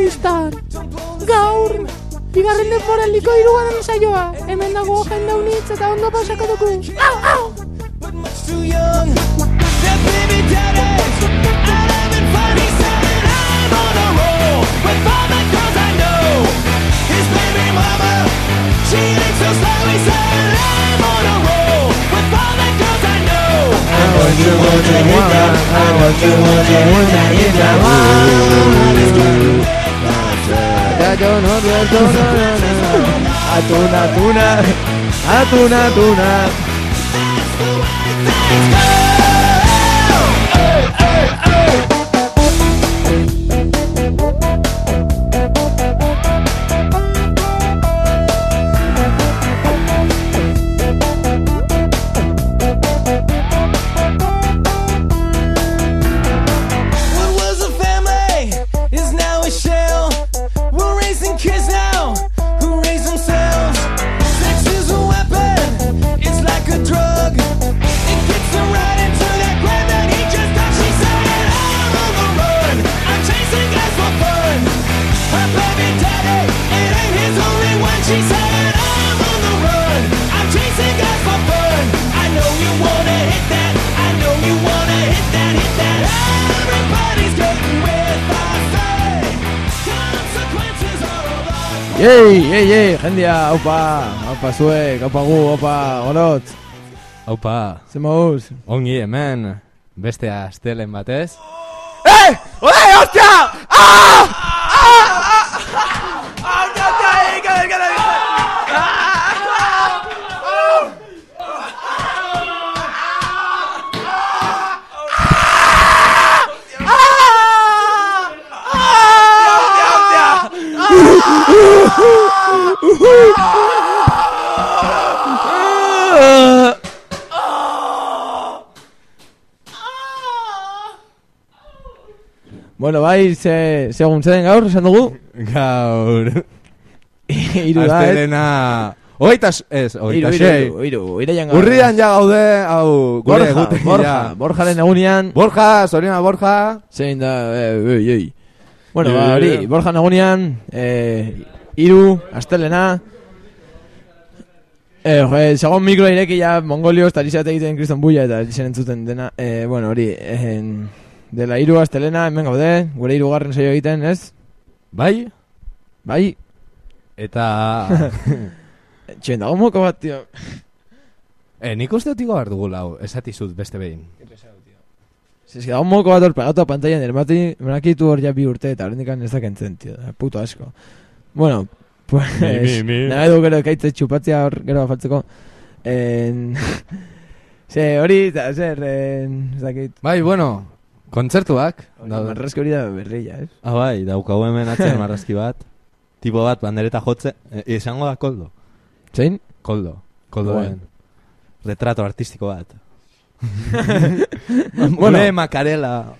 Ipudibistan Gaur Bigarren denboraldiko hirugarren saioa Hemen dago jende unitz eta ondo pasako dugu Au, au! she ain't so slow. He said I'm on a roll with all the girls. I want you, want you, that. I want you, want you, want that. In the Atuna, atuna, atuna, atuna. Things go. The Yei, yei, yei, jendia, haupa, haupa zuek, haupa gu, haupa, gorot, Haupa, ze mauz? ongi hemen, beste astelen batez. Eh! Ole, hostia! Ah! Ah! Ah! Bueno, bai, ze, segun zeden gaur, esan dugu? Gaur, Iru da. Ogeita, s- ez, iru, sei. iru, iru. Urrian ja gaude, hau, gure Borja, egutegi Borja, ja. Borjaren Borja, Soriana Borja. zein da, eh, ei, ei. Bueno, Ei, ba, ei, hori, ei. Borja egunian, eh, iru, astelena, eh, eh, segon mikro ireki ja, Mongolio, estarizat egiten kriston buia, eta izen entzuten dena, eh, bueno, hori, eh, dela iru, astelena, hemen gaude, gure irugarren saio egiten, ez? Bai, Bai, eta... txuen dago moko bat, tio. eh, nik uste dut behar dugu lau, esatizut beste behin. Si es que dago moko bat hor pegatu a pantalla ermati, menakitu hor ja bi urte eta horrendikan ez dakentzen, tio, da, puto asko. Bueno, pues, Mi, mi, mi. nahi du gero ekaitze txupatzea hor gero faltzeko. En... Ze, hori, eta zer, en, ez dakit. Bai, bueno, kontzertuak. Da, marrazki hori da berrilla, ez? Ah, bai, daukagu hemen atzen marrazki bat. Tipo bat, bandereta jotze. E, izango da koldo. Zein? Koldo. Koldo Bueno. retrato artistiko bat. Bueno. bueno, makarela.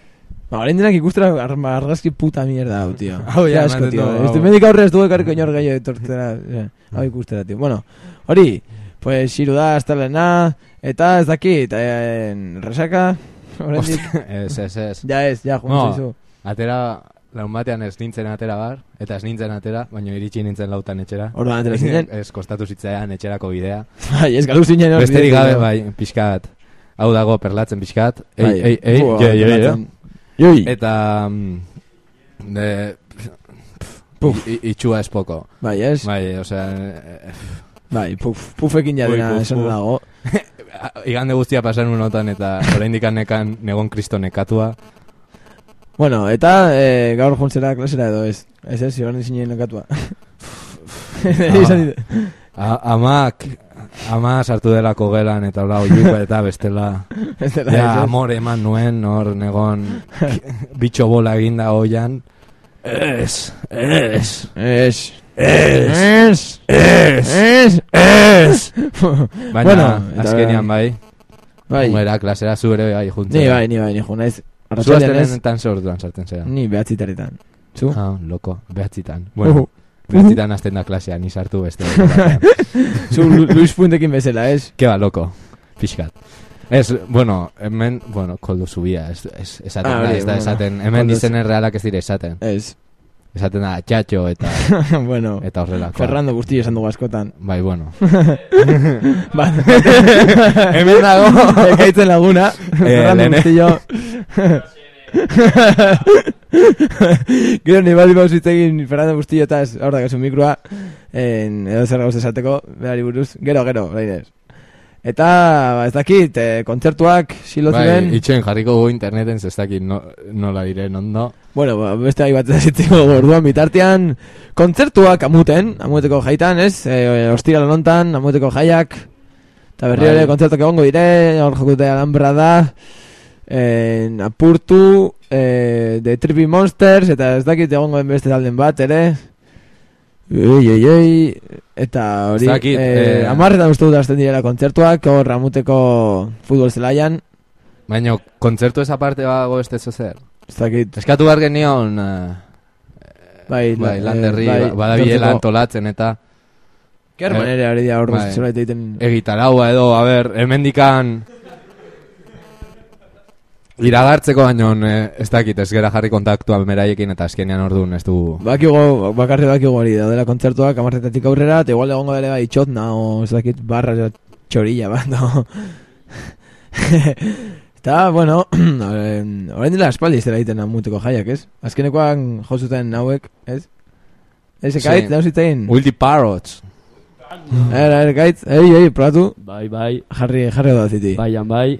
Ba, orain denak ikustera ar- argazki puta mierda hau, tio. Hau, ja, tio. du, Este medik aurre ez du ekarriko inor gehiago etortzera. eh, Hau ikustera, tio. Bueno, hori, pues, iru da, estalena, eta ez dakit, eh, resaka, oraindik. ez, ez, ez. Ja ez, ja, No. juntzen zu. Atera, laun batean ez nintzen atera bar, eta ez nintzen atera, baina iritsi nintzen lautan etxera. Orduan atera zinen. ez kostatu zitzaidan etxerako bidea. Bai, ez galu zinen hor. Besterik gabe, no? bai, pixkat. Hau dago perlatzen pixkat. Ei, Bai, ei, ei, joi. perlatzen. Joi. Eta... mm, De... I- Itxua ez poko. Bai, ez? Bai, osea... Bai, puf, pufekin ja Ui, dena puf, esan puf. dago. Igande guztia pasan unotan eta oraindik nekan negon kristo nekatua. Bueno, eta eh, gaur juntzera klasera edo ez. Ez ez, ziren zinen nekatua. Amak, ama sartu delako gelan eta hola oiuko eta bestela. Ez dela, Ja, amore eman nuen, hor negon bitxo bola eginda oian. Ez, ez, Ez. Ez, Ez. ez, Ez. Baina, Bueno, azkenian bai, Bai. Era klasera zu ere bai juntzen. Ni bai, ni bai, ni jo naiz. Zu ze orduan sartzen zera. Ni behatzitaretan. Zu? Ah, loko, behatzitan. Bueno, Uh. behatzitan azten da klasea, ni sartu beste. Zu Lu- Luis Puentekin bezala, ez? Ke ba, loko, pixkat. Ez, bueno, hemen, bueno, koldo zubia, ez, ez, esaten Ah, da, ez da esaten, hemen Koldo izen errealak ez dire esaten. Ez. Esaten da, txatxo eta, bueno, eta horrelako. Ferrando guzti esan dugu askotan. Bai, bueno. Bat, hemen dago. ekaitzen laguna. Ferrando lehene- Bustillo. Gero ni bali bauz egin Fernando Bustillo eta ez, hor da gazu mikroa, en, edo zer gauz esateko, berari buruz, gero, gero, bainez. Eta, ba, ez dakit, eh, kontzertuak, silo Bai, ziren, itxoen jarriko dugu interneten, zestakit no, nola diren ondo. bueno, ba, beste gai bat ezitziko orduan bitartean, kontzertuak amuten, amuteko jaitan, ez, e, ostira lonontan, amuteko jaiak, eta berri Bai. ere kontzertuak egongo dire, hor jokute alhambra da, en, apurtu, e, The Trippy Monsters, eta ez dakit egongo beste talden bat, ere, Ei, ei, ei, eta hori, Ez dakit, eh, eh, amarretan uste dut hasten direla kontzertuak, hor amuteko futbol zelaian, Baina, kontzertu esa parte bago dezo zer. ez dakit, Eskatu behar genion, eh, bai, bai, eh, landerri, bai, ba, etortzeko- antolatzen eta Kerman Eh, ere hori da hor bai. egiten. egitaraua edo, a ber, hemendikan iragartzeko baino eh, ez dakit, ez gera jarri kontaktua beraiekin eta azkenean orduan ez du... Bakigo, bakarri bakigo hori daudela kontzertuak amartetatik aurrera, eta igual egongo dele bai txotna o ez dakit barra txorilla bat, no? Eta, bueno, orain dela espaldi ez dela egiten amuteko jaiak, ez? Azkenekoan jozuten hauek, ez? Ez, Sí. ekait, dauz itein? Wildy Parrots. Era, era, ekait, ei, ei, probatu, Bai, bai, jarri, jarri da ziti. baian bai.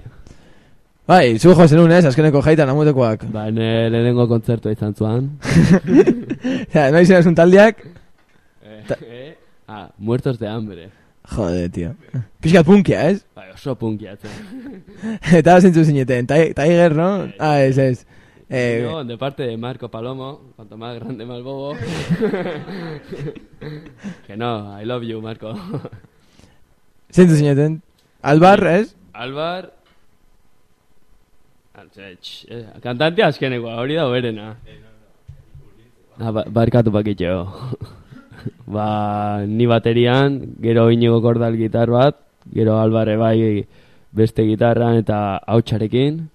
Bai, zu jo zenun, ez? Azkeneko jaitan amutekoak. Ba, ne lehenengo kontzertua izan zuan. Ja, no izan esun taldiak, Eh, ah, muertos de hambre. jode, tio. Piskat punkia, ez? Bai, oso punkiatzen. Eta zintzu zineten, Tiger, no? Ah, ez, ez. Eh, no, de parte de Marco Palomo, cuanto más grande más bobo. que no, I love you, Marco. zintzu zineten. Albar, ez? Alvar... Eh, Kantante azkenekoa, hori da berena. Ah, ba, barkatu pakitxo. ba, ni baterian, gero inigo kordal gitar bat, gero albarre bai beste gitarran eta hautsarekin,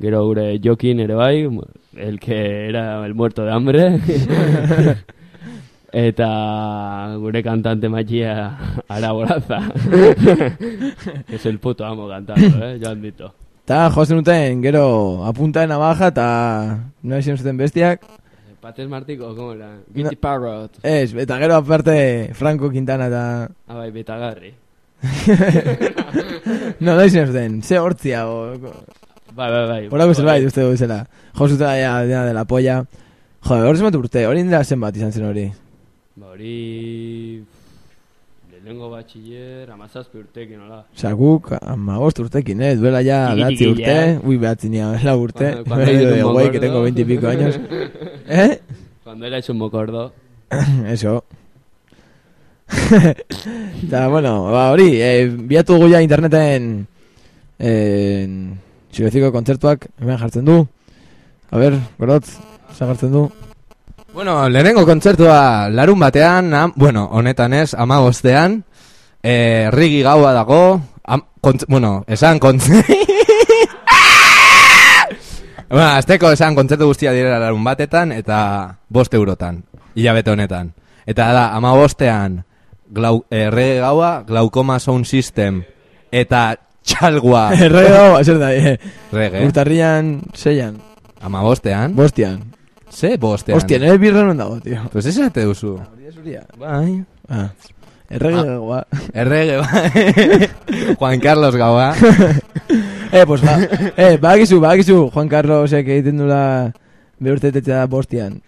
gero gure jokin ere bai, el que era el muerto de hambre. eta gure cantante magia Arabolaza. que es el puto amo cantando, eh, Joan Dito. Ta jo zenuten, gero apunta de navaja, eta no izan zuten bestiak. Pates Martiko, ¿cómo era? Guilty Parrot. Ez, eta gero aparte Franco Quintana eta... Ah, bai, betagarri. No, no izan zuten, ze hortzia, o... Bai, bai, bai. Horako zerbait uste du zela. Jo zutela ya, dena de la polla. Jo, hor zenbat urte, hori indela zenbat izan zen hori. Ba, hori... Lehenengo batxiller, amazazpi urtekin, hola. Osa, guk, amagost urtekin, eh? Duela behatzi tiki, urte. eh. Ui, behatzi nia, lau urte. Cuando- cuando mocordo. que tengo veintipico años. ¿Eh? Cuando era hecho un mocordo. Eso. Eta, bueno, ba, hori, eh, biatu dugu ja interneten en, Zireziko kontzertuak hemen jartzen du. A ber, gorotz, zer jartzen du. Bueno, lehenengo kontzertua larun batean, am, bueno, honetan ez, ama bostean, eh, rigi gaua dago, am, kontz, bueno, esan kontzertu... bueno, azteko esan kontzertu guztia direla larun batetan, eta bost eurotan, hilabete honetan. Eta da, ama bostean, glau, eh, regi gaua, glaukoma sound system, eta txalgua Errege dago, zer da, eh? rege, Urtarrian, seian, ama bostean, bostian. Ze bostean. Hostia, nire birra non dago, tío. Pues ese te duzu. Hori ez huria. Bai. Ah. Errege Ah. dagoa. Errege, bai. Juan Carlos gaua. Eh, pues ba, eh, bagizu, bagizu, Juan Carlosek egiten dula beurtetetza da bostian.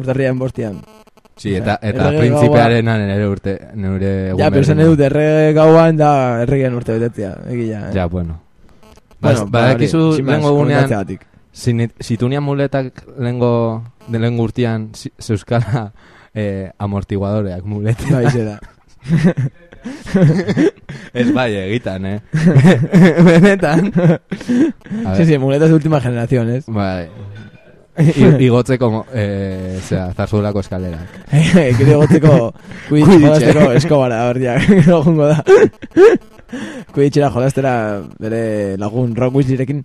Urtarrian bostian. Sí, eta, eta Errege printzipearena nire urte, nire Ja, pero esan edut errege gauan da erregean urte betetzea, egia. Eh? Ja, bueno. Bueno, Bas, badakizu lehengo gunean, situnian muletak lehengo, de lehengo urtean, si- zeuskala eh, amortiguadoreak muletak. Bai, zera. Ez bai, egitan, eh? Benetan. Sí, sí, muletas de última generación, ¿es? Bai. I- Igotzeko, eh, zera, zarzuelako eskalerak. Gero gotzeko, kuiditz Quidditch, jolasteko eskobara, hor ja, gero jungo da. Kuiditxera jolastera bere lagun Ron Weasleyrekin.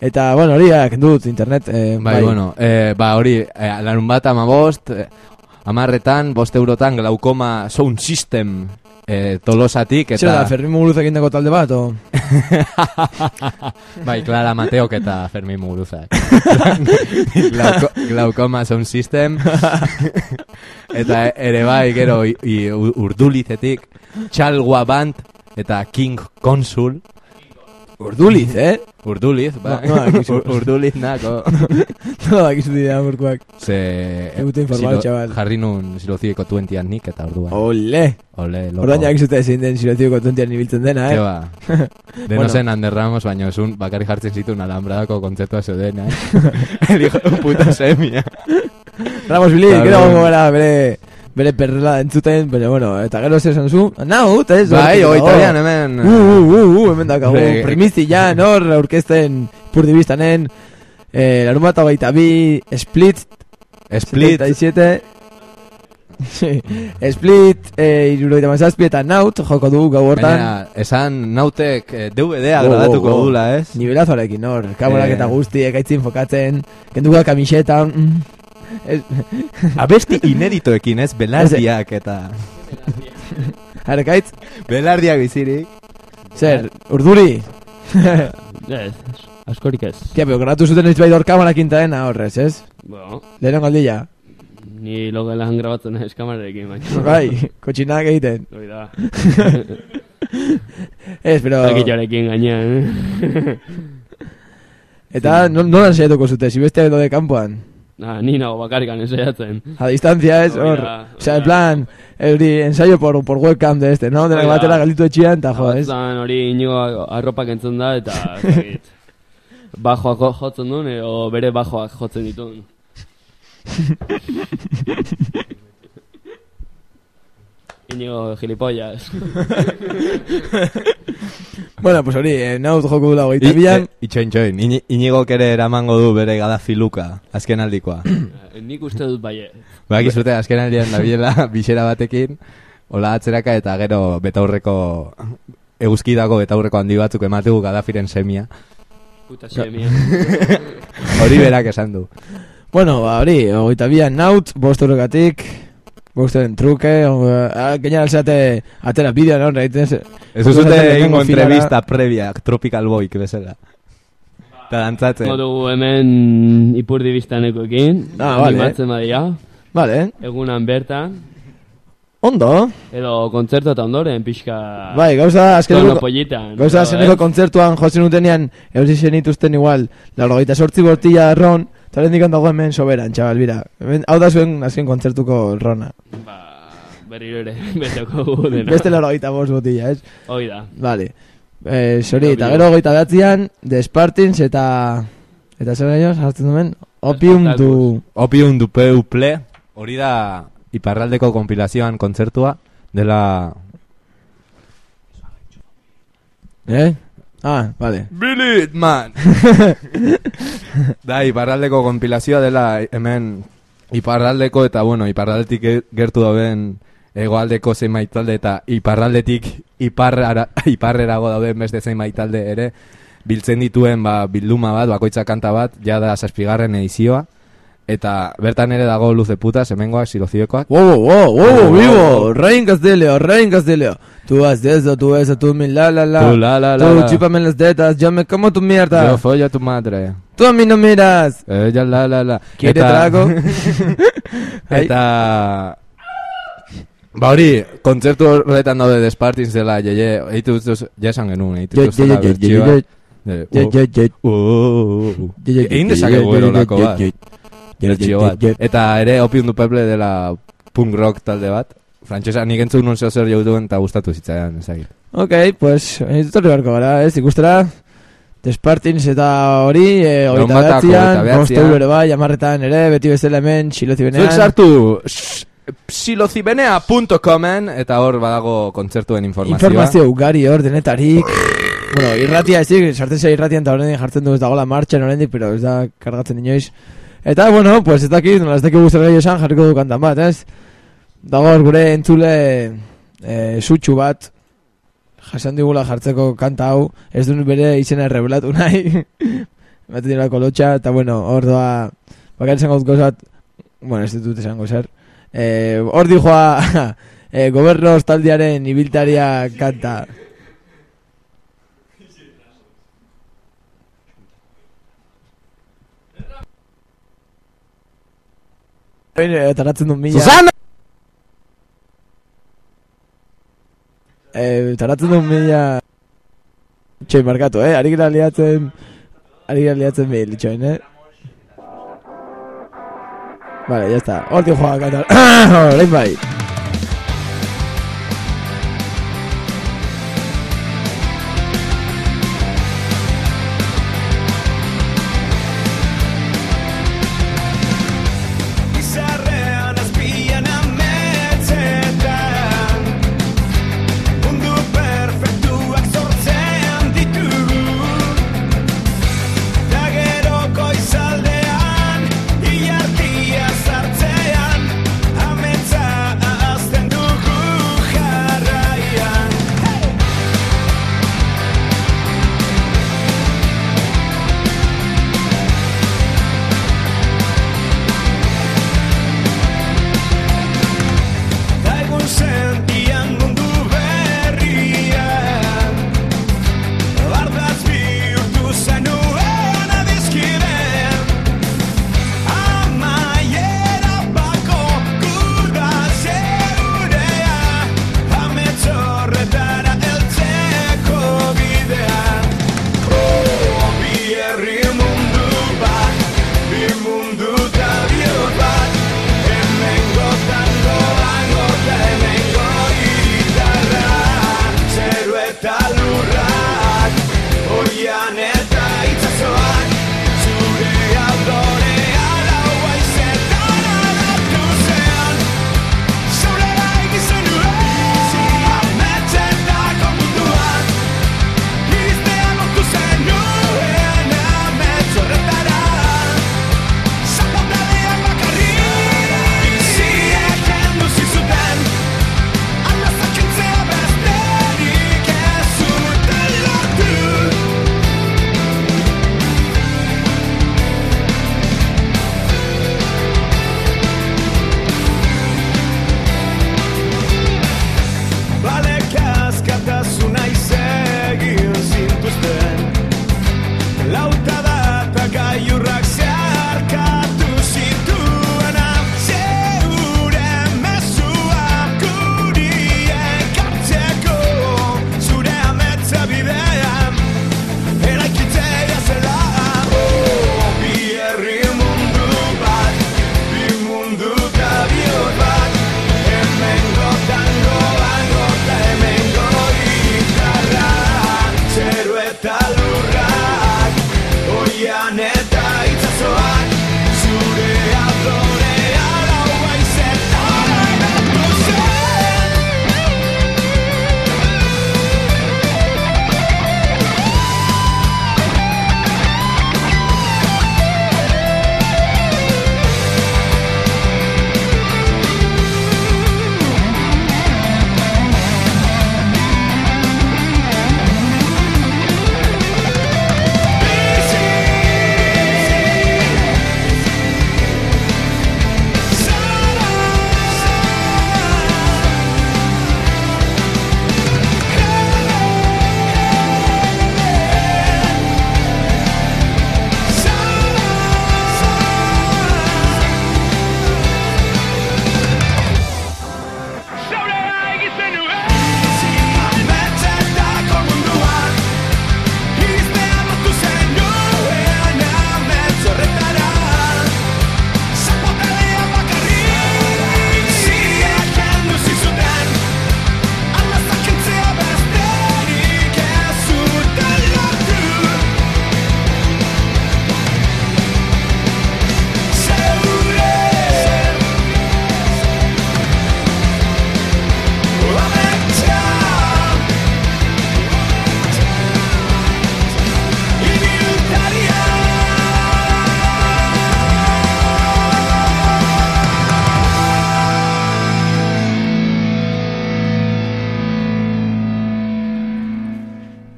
Eta, bueno, hori, eh, kendu dut internet. Eh, Bai, bueno, eh, ba hori, eh, larun bat ama eh, amarretan, bost eurotan, glaukoma sound system eh, tolosatik, Zer da, eta... Fermin Muguruz egindako talde bat, o? bai, Clara Mateok eta Fermin Muguruzak. Glauko, glaukoma sound system. eta ere bai, gero, i, i, urdulizetik, Txalgua Band eta King Consul. Urduliz, eh? Urduliz, bai. No, no dakizu. Ur- Urduliz nako. No dakizu dira burkoak. Ze... Egute informado, chaval. Jarri nun silozieko tuentian nik eta orduan. Ole! Ole, loko. Orduan jakizute ezin den silozioko tontian ibiltzen dena, eh? ba. De Bueno. no zen Ander Ramos, baina esun bakarri jartzen zituen alambradako kontzertua zeuden, eh? El hijo de puta semia. Ramos Billy, Eta gero orduan- gongo gara bere bere perrela entzuten, pero bueno, eta gero zer esan zu? Naut, ez? Bai, hortik hogeita dago. bian hemen. Uh, uh, uh, uh, hemen dakago, Re- primizia, nor, aurkezten purdibistanen, eh, larun bat hogeita bi, Split, Split. 77, Sí. Split, eh, irurogeita mazazpi eta Naut, joko du gau hortan. Baina, esan nautek eh, DVD-a Oh, gradatuko oh, oh. dula, ez? Nivelazoarekin, nor, kamerak Eh. eta guzti, ekaitzin fokatzen, kenduko kamiseta, mm, Abesti ineditoekin, ez? Belardiak eta... harkaitz, Belardiak bizirik. zer, urduri, Ez, askorik ez. Tia, pero grabatu zuten ez bai dor kamerakin taena horrez, ez? Bueno, Lehenengo aldia. ni logelan grabatzen ez kamerarekin, baina. Bai, kotxinak egiten. Hoi da. Ez, pero... Argitxarekin gainean. Eta no- nola saiatuko zute, si beste edo de kanpoan? Ah, ni nago bakarrikan ensaiatzen. A distancia, ez, hor. O sea, en plan, euri ensayo por, por webcam de este, no? De la batera galditu etxian, eta jo, ez? Batzan hori inigo arropak entzun da, eta bajoak jo- jotzen duen, edo bere bajoak jotzen dituen. Inigo gilipollas. Bueno, pues hori, eh, naut joko dula hogeita I- bian. eh, Itxoin, txoin. Ini- Inigo kere eramango du bere gadafiluka, azken aldikoa. Eh, Nik uste dut bai. Baki zute azken aldian dabilela bisera batekin, hola atzeraka eta gero betaurreko eguzkidako betaurreko handi batzuk emategu Gaddafiren semia. Puta semia. Hori berak esan du. Bueno, ba, hori, hogeita bian naut, bost euren truke, uh, gainera alzeate atera bideoan hor, egiten ze- Ez Lehenengo egingo entrevista previa Tropical Boyk bezala. Eta dantzatzen. Modu hemen ipurdi biztanekoekin. Ah, vale. Animatzen badia. Vale, Egunan bertan. ondo. Edo kontzertu eta ondoren pixka... Bai, gauza Tono azkeneko... pollitan. Gauza azkeneko eh? kontzertuan jotzen utenean, eusi zenituzten igual, laurogeita sortzi bortilla erron, eta horren dikon dago hemen soberan, txabal, bira. Hemen, hau da zuen azken kontzertuko rona. Ba, berriro ere, beteko gu dena. Beste laurogeita bost botilla, ez? Hoi da. Vale. Eh, sorry, eta gero goita behatzean, The Spartans eta... Eta zer nahi hartzen duen? Opium du... Opium du peuple. Hori da iparraldeko konpilazioan kontzertua dela... Eh? Ah, vale. Billy man! da, iparraldeko konpilazioa dela hemen iparraldeko eta, bueno, iparraldetik ge- gertu dauden hegoaldeko zenbait talde eta iparraldetik iparrara, iparrerago dauden beste zenbait talde ere biltzen dituen ba, bilduma bat, bakoitza kanta bat, ja da zazpigarren edizioa eta bertan ere dago luz de putas, hemengoak, siloziokoak Wow, wow, wow, wow, Wow, vivo, wow. Rein Castillo, Rein Castillo. Tú haces eso, tú eso, tú mi la la la. Tú la la la. Tú chúpame las tetas, yo me como tu mierda. Yo follo a tu madre. Tú a mí no miras. Ella la la la. ¿Quiere Eta... trago? Eta... Ba hori, kontzertu horretan daude despartin zela, je, je, eitu ustuz, je esan genuen, eitu ustuz zela bertxioa. Egin dezakegu erolako bat. Bertxio bat. Eta ere, opium du peple dela punk rock talde bat. Frantsesa nik entzun nun zeo zer jautuen eta gustatu zitzaidan ezagit Ok, pues, etorri barko gara, ez, ikustera. The Spartans eta hori, Larun oita behatzean, euro ere bai, amarretan ere, beti bezala hemen, xilozi benean. Zuek sartu psilozibenea.comen eta hor badago kontzertuen informazioa Informazio ugari hor denetarik. bueno, irratia ezik, sartzen zai irratian eta horrendik jartzen du ez dagoela martxan horrendik, pero ez da kargatzen inoiz. Eta, bueno, pues ez dakit, nola ez dakit guztara esan jarriko du kantan bat, ez? Dago hor gure entzule e, sutxu bat jasan digula jartzeko kanta hau, ez du bere izena revelatu nahi. Bate dira kolotxa, eta bueno, hor doa, bakar esango gozat, bueno, ez dut esango zer. Eh, hor di joa, eh, goberno ostaldiaren ibiltaria kanta. Eh, taratzen dut mila. Susana! Eh, taratzen dut mila... Txoi markatu, eh? Ari gira liatzen... Ari gira liatzen behil, txoin, eh? Vale, ya está. Horti joa kantar. Orain bai.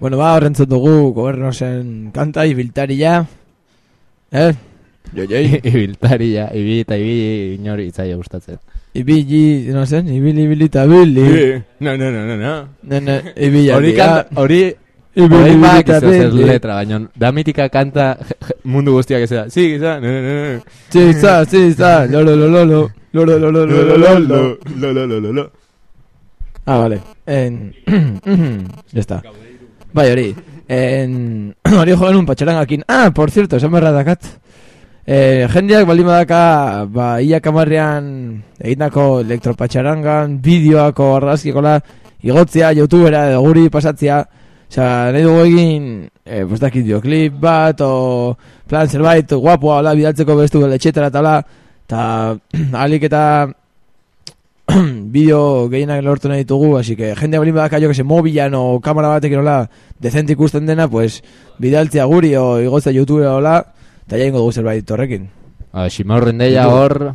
Bueno, ba, horrentzut dugu gobernosen kanta ibiltaria. Eh? Jo, jo, Ibiltaria, ibili eta ibili inori itzaia gustatzen. ibili, no zen, ibili, ibili eta bili. No, no, no, no, no. Ne, ne, ibili Hori kanta, hori ibili, ibili eta ez zer bili. letra, baina da mitika kanta mundu guztiak ez da. Sí, giza, no, no, no, no. Sí, za, sí, za, lo, lo, lo, lo, lo, lo, lo, lo, lo, lo, lo, lo. lo, lo, lo, lo, lo. Ah, vale. En... ya está. Bai, hori. Hori joan un patxarangakin. Ah, por cierto, esan berra dakat. Eh, jendeak baldin badaka, ba, ia kamarrean egindako elektropatxarangan, bideoako argazkikola, igotzea, youtubera edo guri pasatzea, Osea, nahi dugu egin, eh, pues dakit videoclip bat, o plan zerbait, guapoa, hola, bidaltzeko bestu etxetara, eta hola, eta alik eta bideo gehienak lortu nahi ditugu, así que jende balin badaka jo que se mobilan o kamera batekin hola decente ikusten dena, pues bidaltzea guri o igotza YouTube hola, eta jaingo dugu zerbait horrekin. Ximorren deia hor,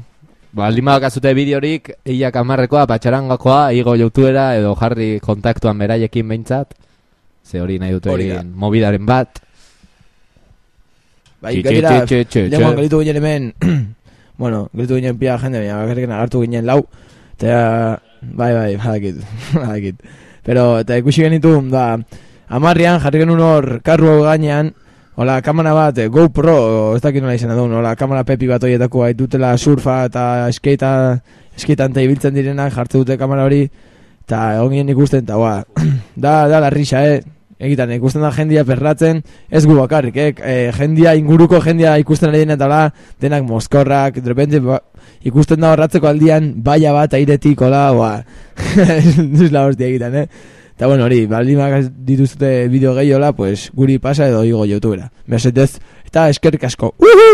baldin badakazute bideorik, ia kamarrekoa, patxarangakoa, igo youtubera edo jarri kontaktuan beraiekin behintzat. Ze hori nahi dute egin mobidaren bat. Bai, gainera, txe. gelitu ginen hemen, bueno, gelitu ginen pia jende, baina bakarrik agartu ginen lau, eta, bai, bai, badakit, badakit. Pero, eta ikusi genitu, da, amarrian jarri genuen hor karru gainean, hola, kamera bat, eh, GoPro, ez dakit nola izan duen, hola, kamera pepi bat horietako dutela surfa eta skatean eta ibiltzen direnak jartzen dute kamera hori, eta egon ikusten, eta, ba, da, da, la risa, eh, egitan, ikusten da jendia perratzen, ez gu bakarrik, eh? e, jendia, inguruko jendia ikusten ari dena eta la, denak moskorrak, de repente, ba, ikusten da horratzeko aldian, baia bat airetik, hola, ba, ez la hostia egitan, eh? Eta bueno, hori, baldin bakaz dituzte bideo gehi hola, pues, guri pasa edo igo youtubera. Mesetez, eta eskerrik asko. Uhu!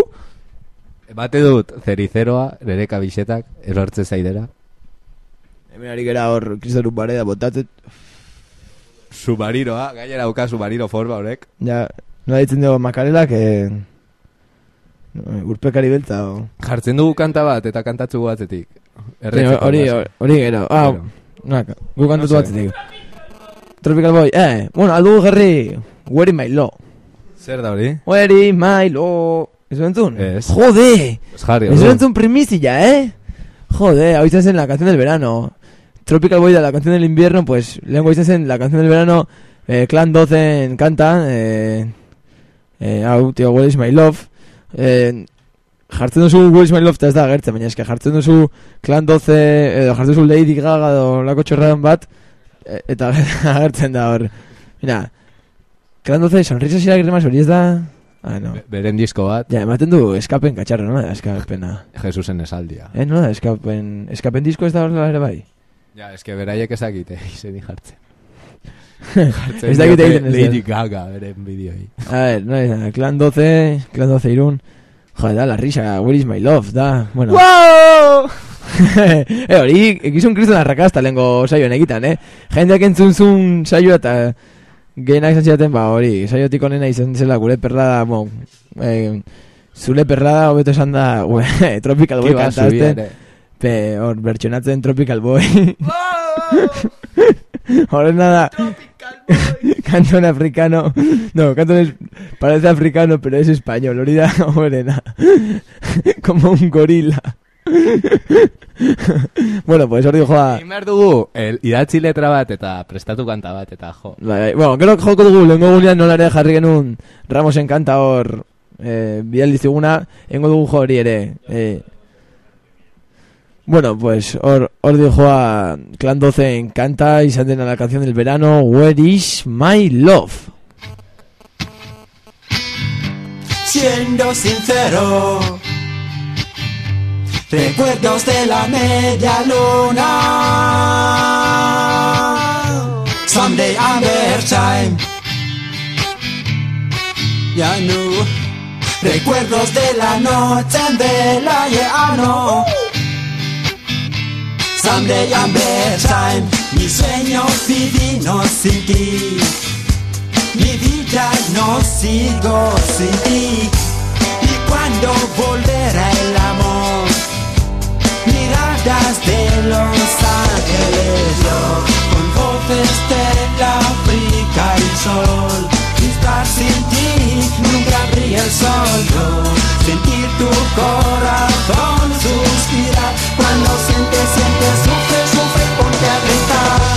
Bate dut, zerizeroa, nire kabisetak, erortze zaidera. Hemen ari gera hor, kristalun bareda botatzen. Subariroa, gainera auka subariro forma horrek. Ja, nola ditzen dugu makarelak, eh, urpekari beltza, o... Jartzen dugu kanta bat eta kantatzu batzetik. Sí, hori, hori gero. Ah, naka, gu kantatu No batzetik. Tropical Boy, eh, bueno, aldugu gerri, Where is my law? Zer da hori? Where is my law? ¿Eso entzun? Ez. Jode, Ez jarri, eso orduan. entzun primizilla, eh? Jode, hau izan zen la canción del verano. Tropical Boy da la canción del invierno, pues, izan zen la canción del verano, eh, Clan 12 en kanta, eh, eh, hau, tío, Where is my love? Eh, jartzen duzu Where is my love eta ez da agertzen, baina eske jartzen duzu Clan 12, edo jartzen duzu Lady Gaga edo lako txorradan bat, e- eta agertzen da hor. Mira, Clan 12, sonrisas y lágrimas hori ez da... Ah, no. Be- Beren disko bat, Ja, ematen du eskapen katxarra, no da eskapena. Jesusen esaldia. Eh, no da eskapen... Eskapen disko ez da horrela ere bai. Ja, eske beraiek ezakite, izeni jartzen. Ez dakite egiten ez. Lady Gaga, beren bideoi. A ver, no Clan 12, Clan 12 irun. Joder, da, la risa, where is my love, da, bueno. Wow! e, hori, egizun kriston arrakasta lehenko saioen egitan, eh? Jendeak entzun zun saioa eta gehienak izan zidaten, ba, hori, saiotik onena izan zela gure perrada, mo, eh, zure perrada, hobeto esan da, Tropical kantazten, subia, pe, hor, bertxonatzen Tropical Boy. Horrena da, cantón africano, no, cantón es, parece africano, pero es español, hori da, horrena, como un gorila. bueno, pues hori joa, behar dugu, el, idatzi letra bat eta prestatu kanta bat eta jo. Bai, bai. Bueno, gero joko dugu, lehenko gunean nola ere jarri genuen Ramosen kanta hor eh, bidal diziguna, engo dugu jo hori ere. Eh, bueno, pues hor, hor dijoa Clan 12 en kanta izan dena la canción del verano, Where is my love? Siendo sincero, recuerdos de la media luna. Someday I'm there time. Ya no. Recuerdos de la noche en vela, know. Someday I'm there time. Mis sueños divinos sin ti. Mi vida no sigo sin ti. Y cuando volverá el amor, miradas de los ángeles, con voces del África y sol estar sin ti, nunca habría el sol. Sentir tu corazón suspirar, cuando sientes, sientes, sufre, sufre, ponte a gritar.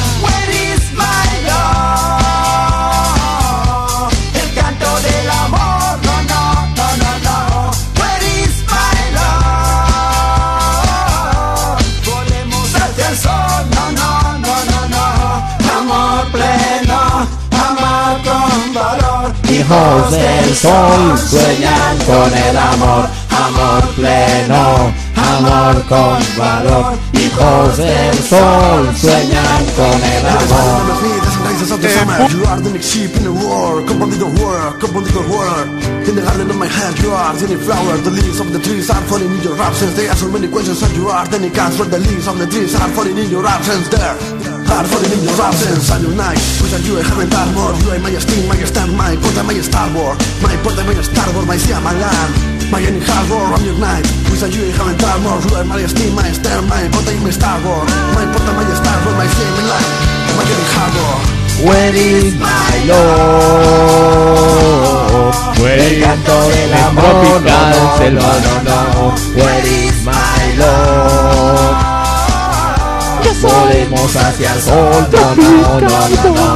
Hijos del sol sueñan con el amor, amor pleno, amor con valor. Hijos del sol sueñan con el amor. You are the next sheep in the war, come on the world, come on the world. In the garden of my head, you are the flower. The leaves of the trees are falling in your absence. There are so many questions, and you are the cancer. The leaves of the trees are falling in your absence. There are falling in your absence. And your night, are you, I haven't more. You are my esteem, my stand, my porta, my starboard. My porta, my starboard, my sea, my land. My any harbor on your night, are you, I haven't more. You are my esteem, my stand, my porta, my starboard. My porta, my starboard, my sea, my land. My any harbor. Where is my love? El canto del amor, tropical no, no, selva. no, no. Where is my love? Volemos hacia el sol, no, no, no, no, no.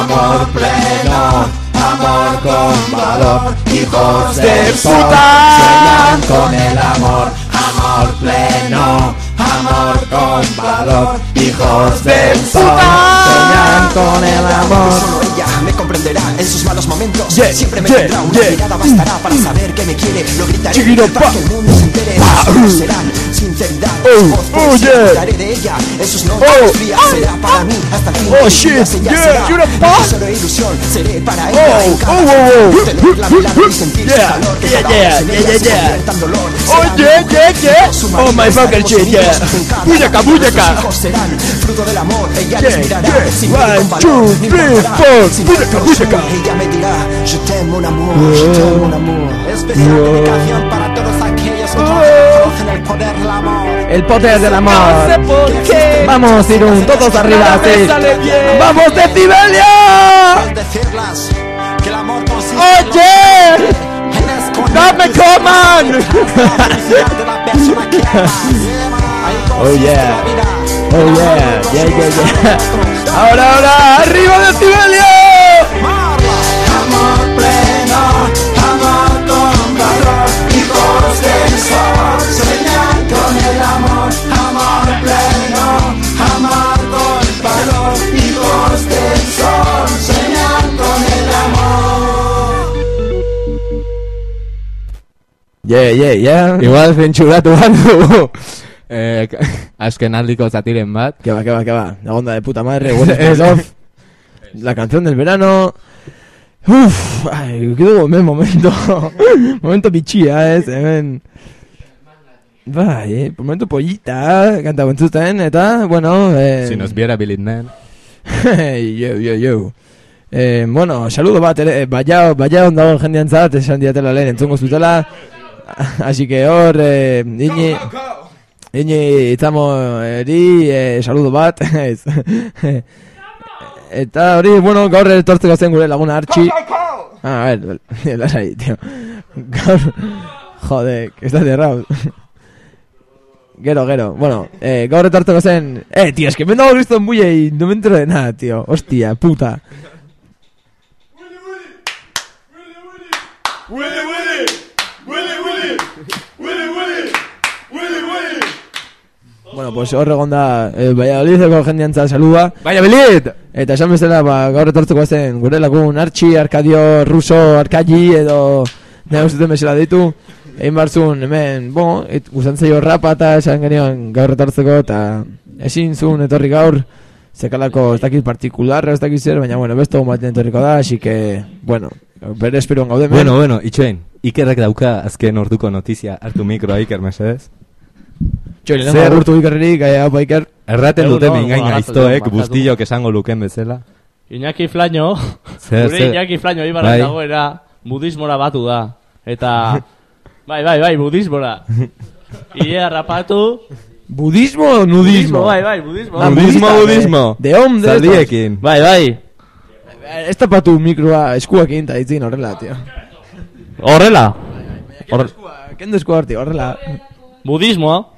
Amor pleno, amor con valor. Hijos del sol, sueñan con el amor. Amor pleno, amor con valor. Hijos del sol, sueñan con el amor. Solo ella me comprenderá en sus malos momentos. Yeah, Siempre me yeah, tendrá una yeah. mirada bastará para saber que me quiere. Lo gritaré para pa. que el mundo se entere. Serán sinceridad. Oh, Su voz oh, poesía, yeah. cuidaré de ella. En sus noches Oh, frías será para mí hasta el fin. Oh, de mis shit, días ella yeah, será. you're a pa. No solo ilusión, seré para Oh, ella. en cada oh, oh, oh. Tenerla a mi lado y sentir su Yeah, calor. Que yeah, cada yeah, vez en yeah, ella yeah, se yeah. convierta en dolor. Oh, Será yeah, mi yeah, yeah. su Oh, marido, my fucking estaremos shit, yeah. unidos en cada Búyaca, acto. búyaca. Sus hijos serán fruto del amor. Ella Yeah, les mirará. yeah. sin miedo, One, con valor, two, no three, importará. four. Si Búyaca, todos búyaca. son, Ella me dirá, je t'aime mon amour, je t'aime mon amour. Especial dedicación para todos aquellos que todavía conocen el poder del amor. El poder del amor. Vamos, Irún, todos arriba, sí. ¡Vamos, Decibelia! Es decirlas que el amor consiste ¡Oye! en esconder ¡No me coman! la felicidad de la persona que amas. Ahí Oh, yeah. consiste la vida. Oh yeah, yeah, yeah, yeah. Ahora, ahora, arriba Decibelia. Amor Yeah, yeah, yeah. Igual zentsuratu bat dugu. Eh, azken aldiko zatiren bat. Que va, que va, que va. La onda de puta madre, My Love. La canción del verano. Uf, ay, que dugu hemen momento. momento bitxia, ez, hemen. Bai, eh, momento pollita, kanta entzuten, eta, bueno, eh, Si nos viera Billy Man. yo, yo, yo. Eh, bueno, saludo bat, ere, baia, baia ondago jendean zat, esan diatela lehen entzungo zutela. Así que hor, eh, ini, ini, itzamo, eri, eh, saludo bat, ez. Eta hori, bueno, gaur etortzeko zen gure laguna artxi. Ah, a ver, lasai, tío. Gaur, jode, que estás cerrado. Gero, gero. Bueno, eh, gaur etortzeko zen... Eh, tío, es que me he dado visto en bulla y no me entero de nada, tío. Hostia, puta. Bueno, pues hor egon da eh, Valladolideko jendeantza salua Baina Bilit! Eta esan bezala ba, gaur etortzeko zen gure lagun Artxi, Arkadio, Ruso, Arkaji edo nahi zuten bezala ditu Egin barzun hemen, bon, et, guztantzaio rapa eta esan genion gaur etortzeko eta ezin zuen etorri gaur Zekalako ez dakit partikularra ez dakit zer, baina bueno, beste egun batean etorriko da, así que, bueno, bere esperoan gaude. Bueno, bueno, itxoen. Ikerrek dauka azken orduko notizia hartu mikroa Iker, mesedez. Txoin, Zer? agurtu ikerrerik, gai hau iker. Erraten dute mingain aiztoek, buztiok esango luken bezala. Iñaki Flaño, Zer, gure? Iñaki Flaño ibarra Bai. dagoera budismora batu da. Eta, bai, bai, bai, budismora. Ia rapatu, Budismo o nudismo? bai, bai, budismo. Ah, Budismo, budismo. De, hom, de estos. Zaldiekin. Bai, bai. Ez tapatu mikroa eskuakin eta ditzin horrela, tío. Horrela. Hor, Kendu esku horti, horrela. budismoa.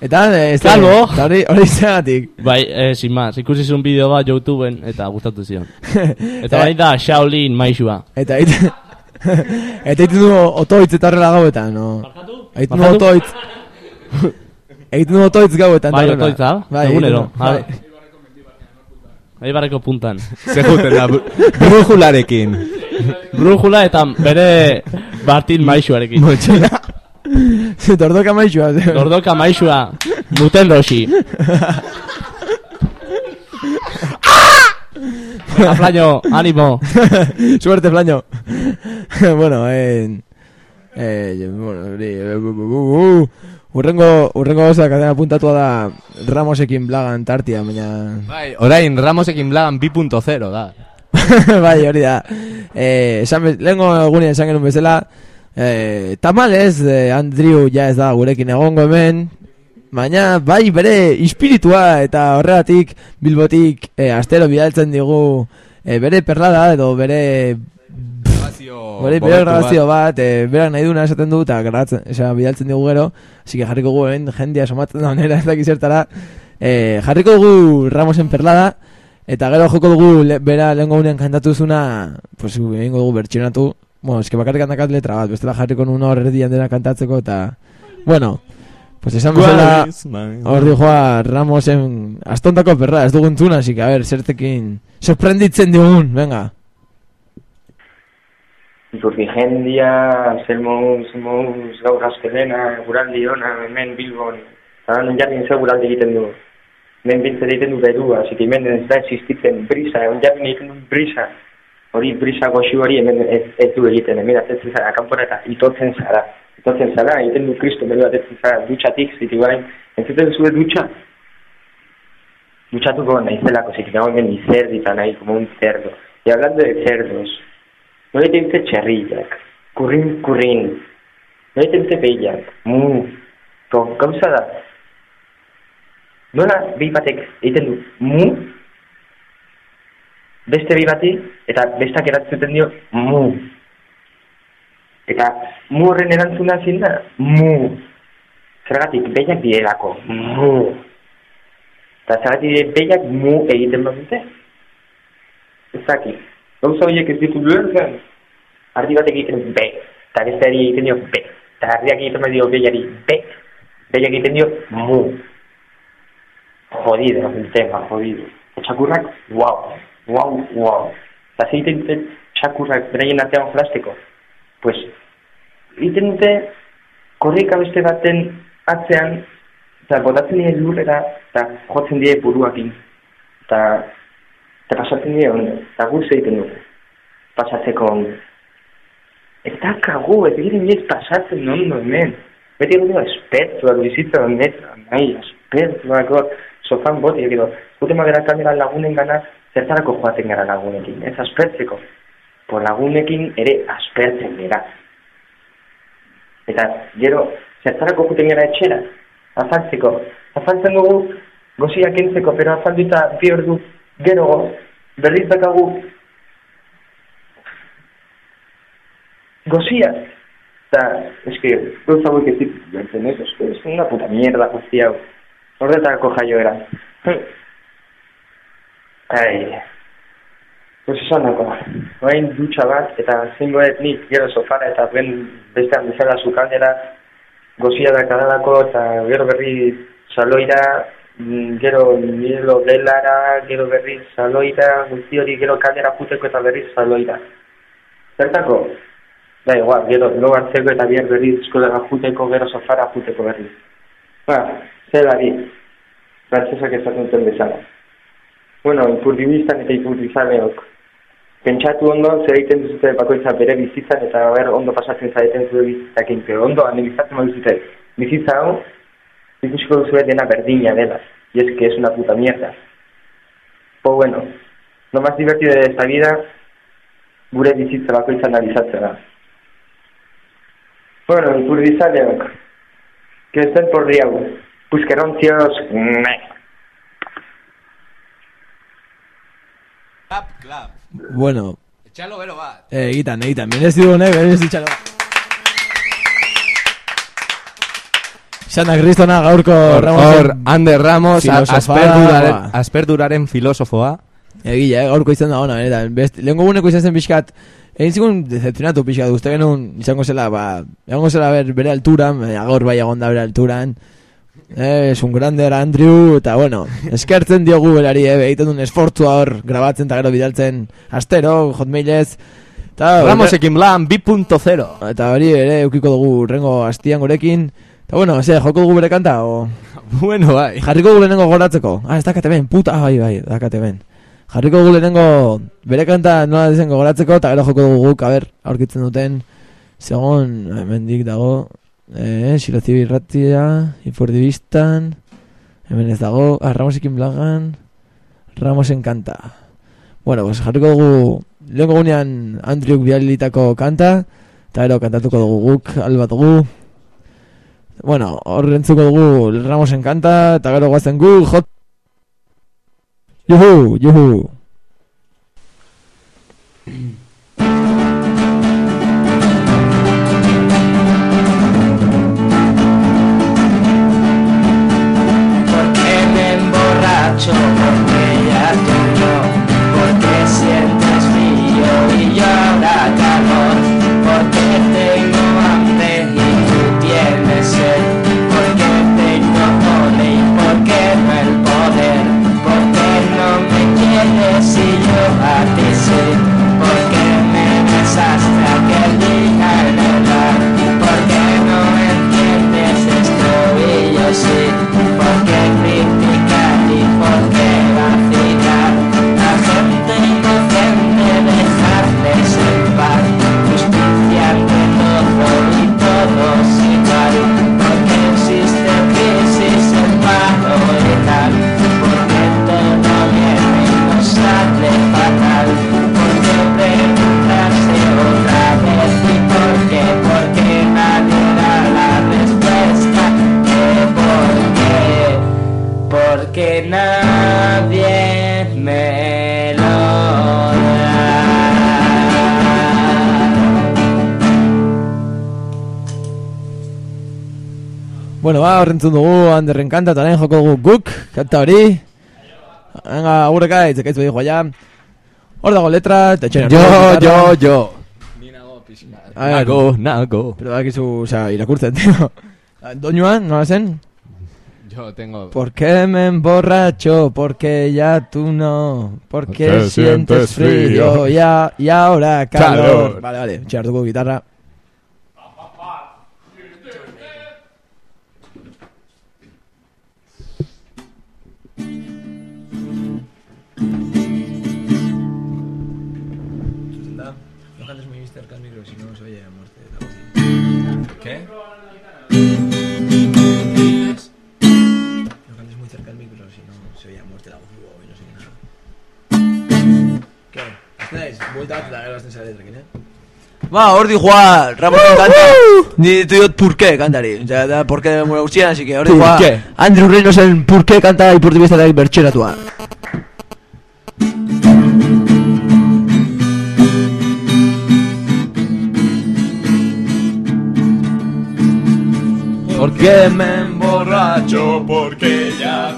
Eta, eh, ez Calvo. Eta hori, hori zegatik. Bai, eh, sin más, ikusi zuen bideo bat YouTubeen eta gustatu zion. Eta bai da Shaolin maixua. Eta eit... eta egiten du otoitz eta horrela gauetan, no? Egiten du Barkatu? otoitz. egiten du otoitz gauetan. Bai, eta horrela. otoitza, Bai, egunero. bai. Bai barreko puntan. Juten da, br- brujularekin. Brújula eta bere Martin maixuarekin. Tordoka maixua. ze. Gordoka maixua, muten dosi. Venga, Flaño, ánimo. Suerte, Flaño. bueno, eh... Eh, bueno, eh, bu- bu. Urrengo, urrengo gauza katena puntatua da Ramosekin blagan tartia, baina... Bai, orain Ramosekin blagan 2.0 da. bai, hori da. Eh, esan, lehengo egunean esan genuen bezala, eh, tamalez, eh, Andrew ja ez da gurekin egongo hemen, baina bai bere espiritua eta horregatik Bilbotik eh, astero bidaltzen digu eh, bere perlada edo bere Hori bere grabazio bat, e, berak nahi duna esaten du eta grabatzen, osea, bidaltzen digu gero, así que jarriko gu hemen jendea somatzen da onera ez dakiz zertara, e, jarriko dugu Ramosen perlada, eta gero joko dugu le, bera lehengo unean kantatu zuna, pues egingo dugu bertsionatu, bueno, eske bakarrik kantakat letra bat, bestela jarriko nun hor erdian dena kantatzeko eta, bueno, pues esan bezala, hor dijoa Ramosen astontako perla, ez dugun tuna, así que a ver, zertekin, sorprenditzen digun, venga. Iturrigendia, zelmoz, zelmoz, gaur azkenena, guraldi ona, hemen Bilbon. Non jarri ze guraldi egiten du. Hemen biltzen egiten du berua, así que hemen ez da existitzen brisa, on jarri egiten du brisa. Hori brisa goxu hori hemen ez, ez du egiten, hemen atetzen zara, kanpora eta itotzen zara. Itotzen zara, egiten du kristo berua atetzen zara, dutxatik, ziti guain, entzuten zure dutxa? Dutxatuko naizelako, ziti nago hemen izerdita nahi, como un cerdo. Y hablando de cerdos, no dute txerriak, kurrin, kurrin, no dute behiak, mu, gauza da. Nola behi batek egiten du mu, beste behi bati, eta bestak eratzuten dio mu. Eta mu horren erantzuna zin da, mu. Zergatik behiak direlako, mu. Eta zergatik behiak mu egiten badute. Ez dakit. Gauza horiek ez ditu duertzen. Ardi batek egiten be, eta besteari egiten dio be. Eta ardiak egiten dio behiari be, behiak egiten dio mu. Jodido, el tema, jodido. Txakurrak, wow, wow, wow. Ze egiten dute txakurrak beraien artean jolasteko? Pues, egiten dute korrika beste baten atzean, eta botatzen die lurrera, eta jotzen die buruakin. Eta Eta pasatzen dira ondo, eta guz egiten dugu. Pasatzeko ondo. Eta kagu, ez egiten ez pasatzen ondo hemen. Beti egun espertuak bizitza honetan, nahi, espertuak sofan boti, egido, gute magera kamera lagunen gana, zertarako joaten gara lagunekin, ez aspertzeko. Por lagunekin ere aspertzen dira. Eta, gero, zertarako joaten gara etxera, afaltzeko. Afaltzen dugu, goziak entzeko, pero afalduta bi ordu gero berriz dakagu gozia eta eske gauza hauek ez dit bertzen ez eske es una puta mierda guzti hau horretako jaioera ai pues esan dako orain dutxa bat eta zingoet nik gero sofara eta ben bestean bezala sukaldera gozia da kadalako eta gero berri saloira Mm, gero nilo gelara, gero berriz saloira, guzti hori gero kalera juteko eta berriz saloira. Zertako? Da igual, gero lo hartzeko eta bier berriz eskolara juteko, gero sofara juteko berriz. Ba, zelari, frantzesak esaten duten bezala. Bueno, ipurdibistan eta ipurdizaleok. Pentsatu ondo, zer egiten duzute bakoitza bere bizitzan eta ber ondo pasatzen zaiten zure bizitzakin, pero ondo analizatzen baduzute. Bizitza hau, ikusiko duzue dena berdina dela, y es que es una puta mierda. Pues bueno, lo más divertido de esta vida, gure bizitza bakoitza analizatzea da. Bueno, ipurdizaleok, que estén por riau, puskerontzios, meh. Bueno, Txalo bero bat. Eh, egitan, egitan, merezi du honek, merezi txalo. Xana Kristona gaurko Hor, Ramosen hor, Ander Ramos, a- filosofa, asperturaren, ba. asperturaren filosofoa. Egia, eh, gaurko izan da ona, benetan. Best, lehenko guneko izan zen pixkat, egin zigun decepcionatu pixkat, uste genuen izango zela, ba, egongo zela ber, bere alturan, gaur bai egon da bere alturan. Eh, es un grander Andrew, eta bueno, eskertzen diogu belari, eh, egiten duen esfortzua hor, grabatzen eta gero bidaltzen, astero, hotmailez, eta... Ramosekin lan 2.0. Eta hori ere eukiko dugu rengo astian gurekin. Eta bueno, ze, joko dugu bere kanta, o... Bueno, bai. Jarriko gu lehenengo goratzeko. Ah, ez dakate ben, puta, bai, bai, dakate ben. Jarriko gu lehenengo bere kanta nola dezen gogoratzeko, eta gero joko dugu guk, a ber, aurkitzen duten, segon, hemendik dago, eh, silozi birratia, infordibistan, hemen ez dago, ah, Ramosekin blagan, Ramosen kanta. Bueno, pues jarriko dugu, lehenko gunean Andriuk bialitako kanta, eta gero kantatuko dugu guk, albat dugu, Bueno, hor entzuko dugu Ramosen kanta, eta gero guazen gu, jot... Juhu, juhu. Bueno, ba, horrentzun dugu, handerren kanta, eta lehen joko dugu guk, kanta hori. Venga, agurreka, itzekaitz bedi joa Hor dago letra, eta txena. Jo, jo, jo. A ver, Nago, nago. Pero dakizu, o sea, irakurtzen, tío. Doñuan, nola zen? Yo tengo... ¿Por qué me emborracho? Porque ya tú no. Porque sientes sientes frío. frío. Ya, y ahora calor. Calor. Vale, vale. Txartuko guitarra. Oye a muerte la voz y no sé qué nada. ¿Qué? ¿Estáis? Vuelta bat eta gero azten zaretrekin, eh? Ba, hor di joa, Ramosen kanta. Ni ditu diot purke kantari. O sea, da purke mura gutxian, así que hor di joa. Purke. Andrew Reynosen purke kanta ipurtibiztatak bertxeratua. Porque me emborracho, porque ya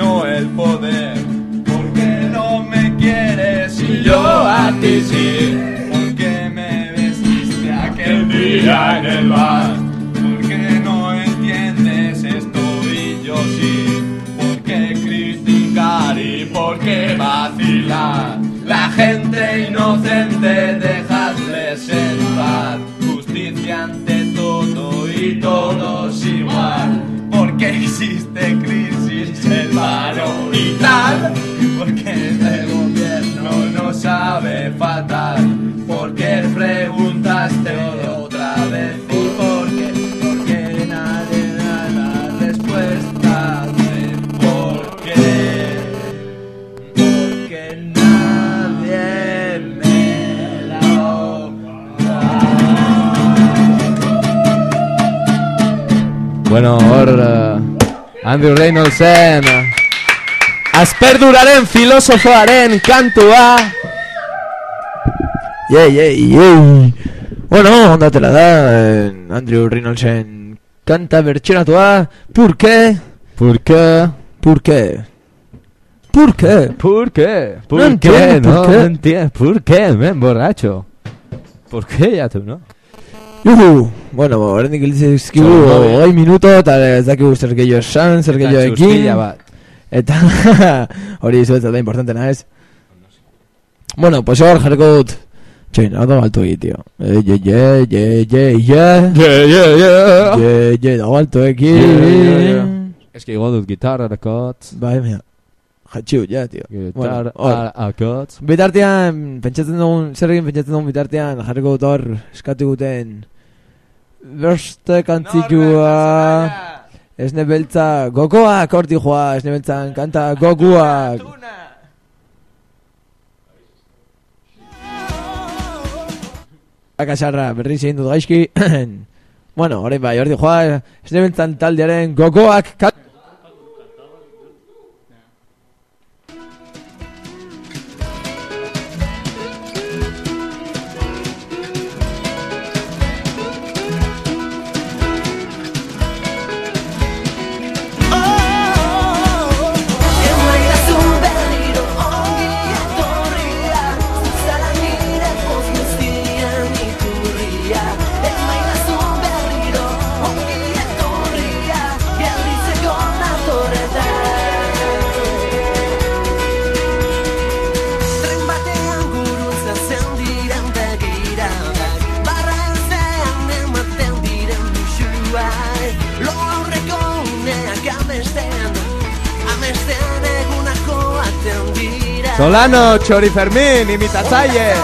por, y no el poder, porque no me quieres y yo a ti sí, porque me besaste aquel día en el bar, fatal. Porque preguntaste otra vez y por qué. Porque nadie da la respuesta de por qué. Porque nadie me lo da. Bueno, hor... Uh, Andrew Reynoldsen... Uh, Azperduraren filosofoaren kantua... Yey, yey, yey. Bueno, ondatela da, eh, Andrew Reynoldsen kanta bertxonatua, ¿por qué? ¿Por qué? ¿Por qué? ¿Por qué? ¿Por No qué? entiendo No, por qué. no entiendo. ¿Por qué, men, borracho? ¿Por qué ya tú, no? Juhu! Bueno, horrendik ilizizkigu, Txorrobi. hogei minuto, eta ez dakigu zer gehiago esan, zer gehiago ekin. bat. Eta hori zuetzat da importantena ez. Bueno, pues hor jarriko dut. Da galtu egi, tio. Eh, ye, ye, ye, ye, ye. Yeah, yeah, yeah. Ye, ye, da galtu egi. Yeah, yeah, yeah. Ez que igo dut gitarrarakot. Bai, mira. Jatxiu, ja, tio. Bueno, hor. Gitarrarakot. Bitartean, pentsatzen dugun, zer egin pentsatzen dugun bitartean, jarriko dut hor, eskatu guten, beste kantzilua, esne beltza, gogoak, horti joa, esne beltzan, kanta, gogoak. Akasarra, berri zein dut gaizki, bueno, orain bai, horti joa, beltzan taldearen gogoak, kanta. Solano, Txori Fermin, imitatzaile.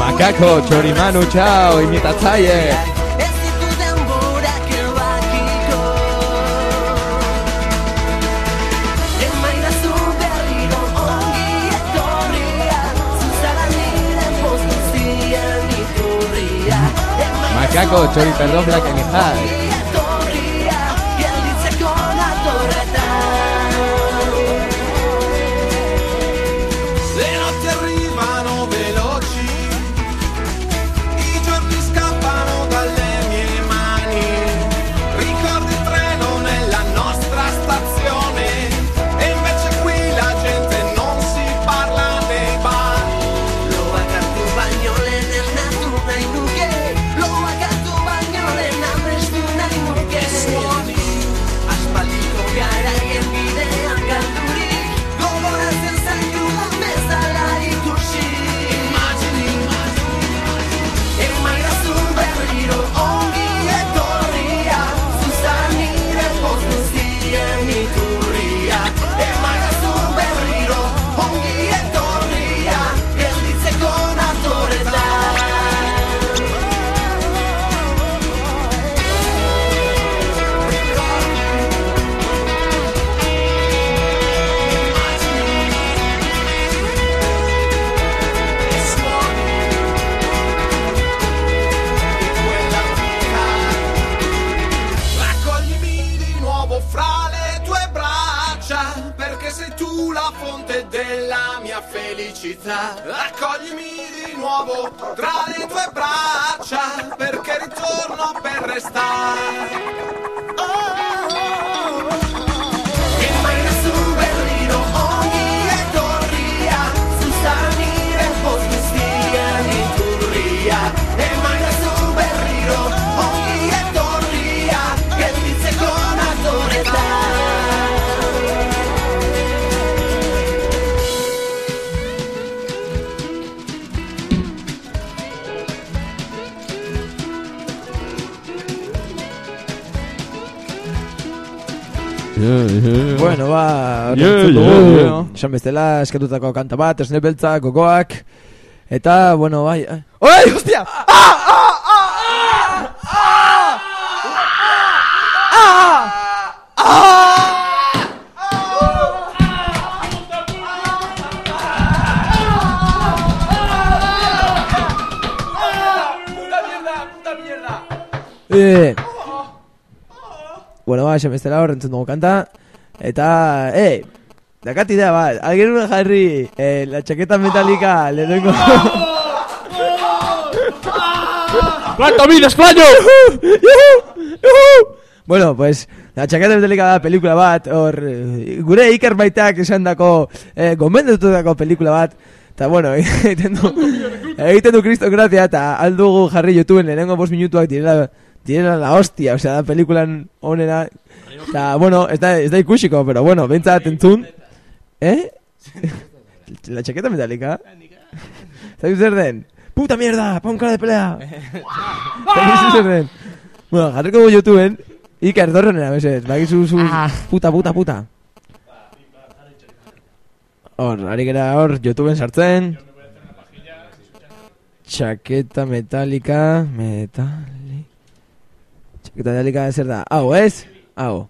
Makako, Txori Manu, txau, imitatzaile. Makako, Txori Perdoflak enijaz. etorria bestela eskatutako kanta bat, esne beltza, kokoak, eta, bueno, bai... Eh. Oi, hostia! Ah, ah, ah, ah, ah, ah, ah, ah, ah. Eh, bueno, ba, esan bestela hor, entzun dugu kanta. Eta, eh, dakat idea bat, algerun jarri, eh, la chaqueta metálica, lehenengo... ¡Cuánto mides, Claño! Bueno, pues, la chaqueta metálica da pelikula bat, hor, eh, gure Iker Baitak esan dako, eh, gomendatu dako pelikula bat, eta bueno, egiten du, egiten du kristokratia, eta aldugu jarri YouTubeen lehenengo bost minutuak direla, direla la hostia, o sea, da pelikulan onena, eta bueno, ez da, ez da ikusiko, pero bueno, bentsat entzun, eh? la chaqueta metálica? ¿Sabes zer den? Puta mierda, pon cara de pelea. ¿Sabes zer den? Bueno, jarriko dugu YouTubeen, Iker dorronera, meses, bakizu zu puta, puta, puta. Hor, ari gera hor, YouTubeen sartzen. Chaqueta metálica, metali... Chaqueta metálica zer da? Hau, ez? Hau.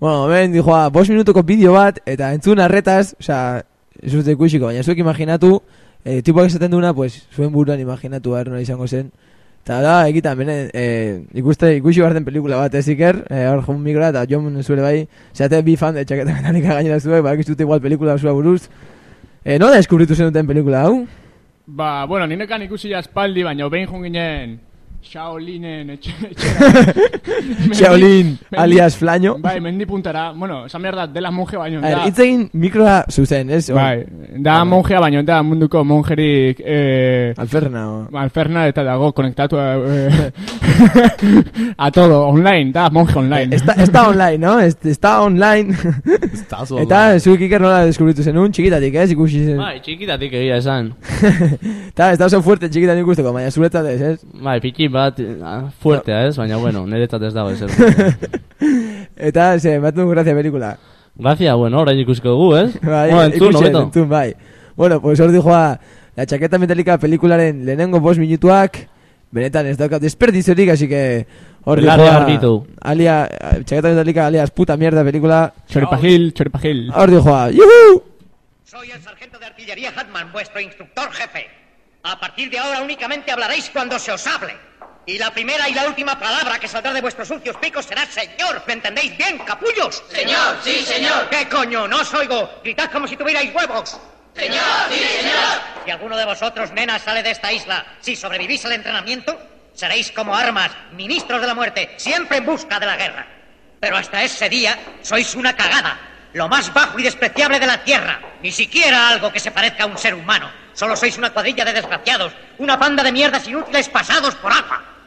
Bueno, ben, dijo, ah, bost minutoko bideo bat, eta entzun arretaz, osea, ez dut ikusiko, baina zuek imaginatu, eh, tipuak esaten duna, pues, zuen buruan imaginatu behar nola izango zen. Eta da, egitan, bene, eh, ikuste, ikusi behar den pelikula bat, ez iker, eh, hor joan mikroa, eta jon zuele bai, zeate bi fan de txaketa metalika gainera zuek, ba, ikustute igual pelikula zua buruz. Eh, nola deskubritu zenuten pelikula hau? Ba, bueno, ninekan ikusi aspaldi, baina behin joan ginen Shaolinen etxe, etxera. Shaolin, Mendi- alias Flaño. Bai, mendi puntara. Bueno, esan behar da, dela monje baino. A ver, da- hitz egin mikroa zuzen, ez? Bai, da monjea baino, da munduko monjerik... Eh, Alferna, o... Alferna eta dago konektatu eh, a todo, online, da monje online. Está, está online, ¿no? Est- Está online. Eta zuek iker nola deskubritu zenun, txikitatik, ez? Ikusi zen. Bai, txikitatik egia esan. Eta ez da oso fuerte txikitatik ikusteko, baina zuretzat ez, ez? Bai, piki bat, ah, fuertea ez, baina bueno, niretzat ez dago ezer. Eta, ze, bat du grazia pelikula. Grazia, bueno, orain ikusiko dugu, ez? Bai, Bueno, entzun, ikusi, hobeto. entzun, bai. Bueno, pues hor dijoa, la chaqueta metálica pelikularen lehenengo bost minutuak, benetan ez daukat desperdiziorik, así que... Hor dijoa, alia, chaqueta metálica alias puta mierda película. Choripajil, choripajil. Hor dijoa, yuhu! Soy el sargento de artillería Hatman, vuestro instructor jefe. A partir de ahora únicamente hablaréis cuando se os hable. Y la primera y la última palabra que saldrá de vuestros sucios picos será señor. ¿Me entendéis bien, capullos? Señor, sí, señor. ¿Qué coño? No os oigo. Gritad como si tuvierais huevos. Señor, sí, señor. Si alguno de vosotros, nenas, sale de esta isla, si sobrevivís al entrenamiento, seréis como armas, ministros de la muerte, siempre en busca de la guerra. Pero hasta ese día sois una cagada, lo más bajo y despreciable de la tierra. Ni siquiera algo que se parezca a un ser humano. Solo sois una cuadrilla de desgraciados, una panda de mierdas inútiles pasados por agua.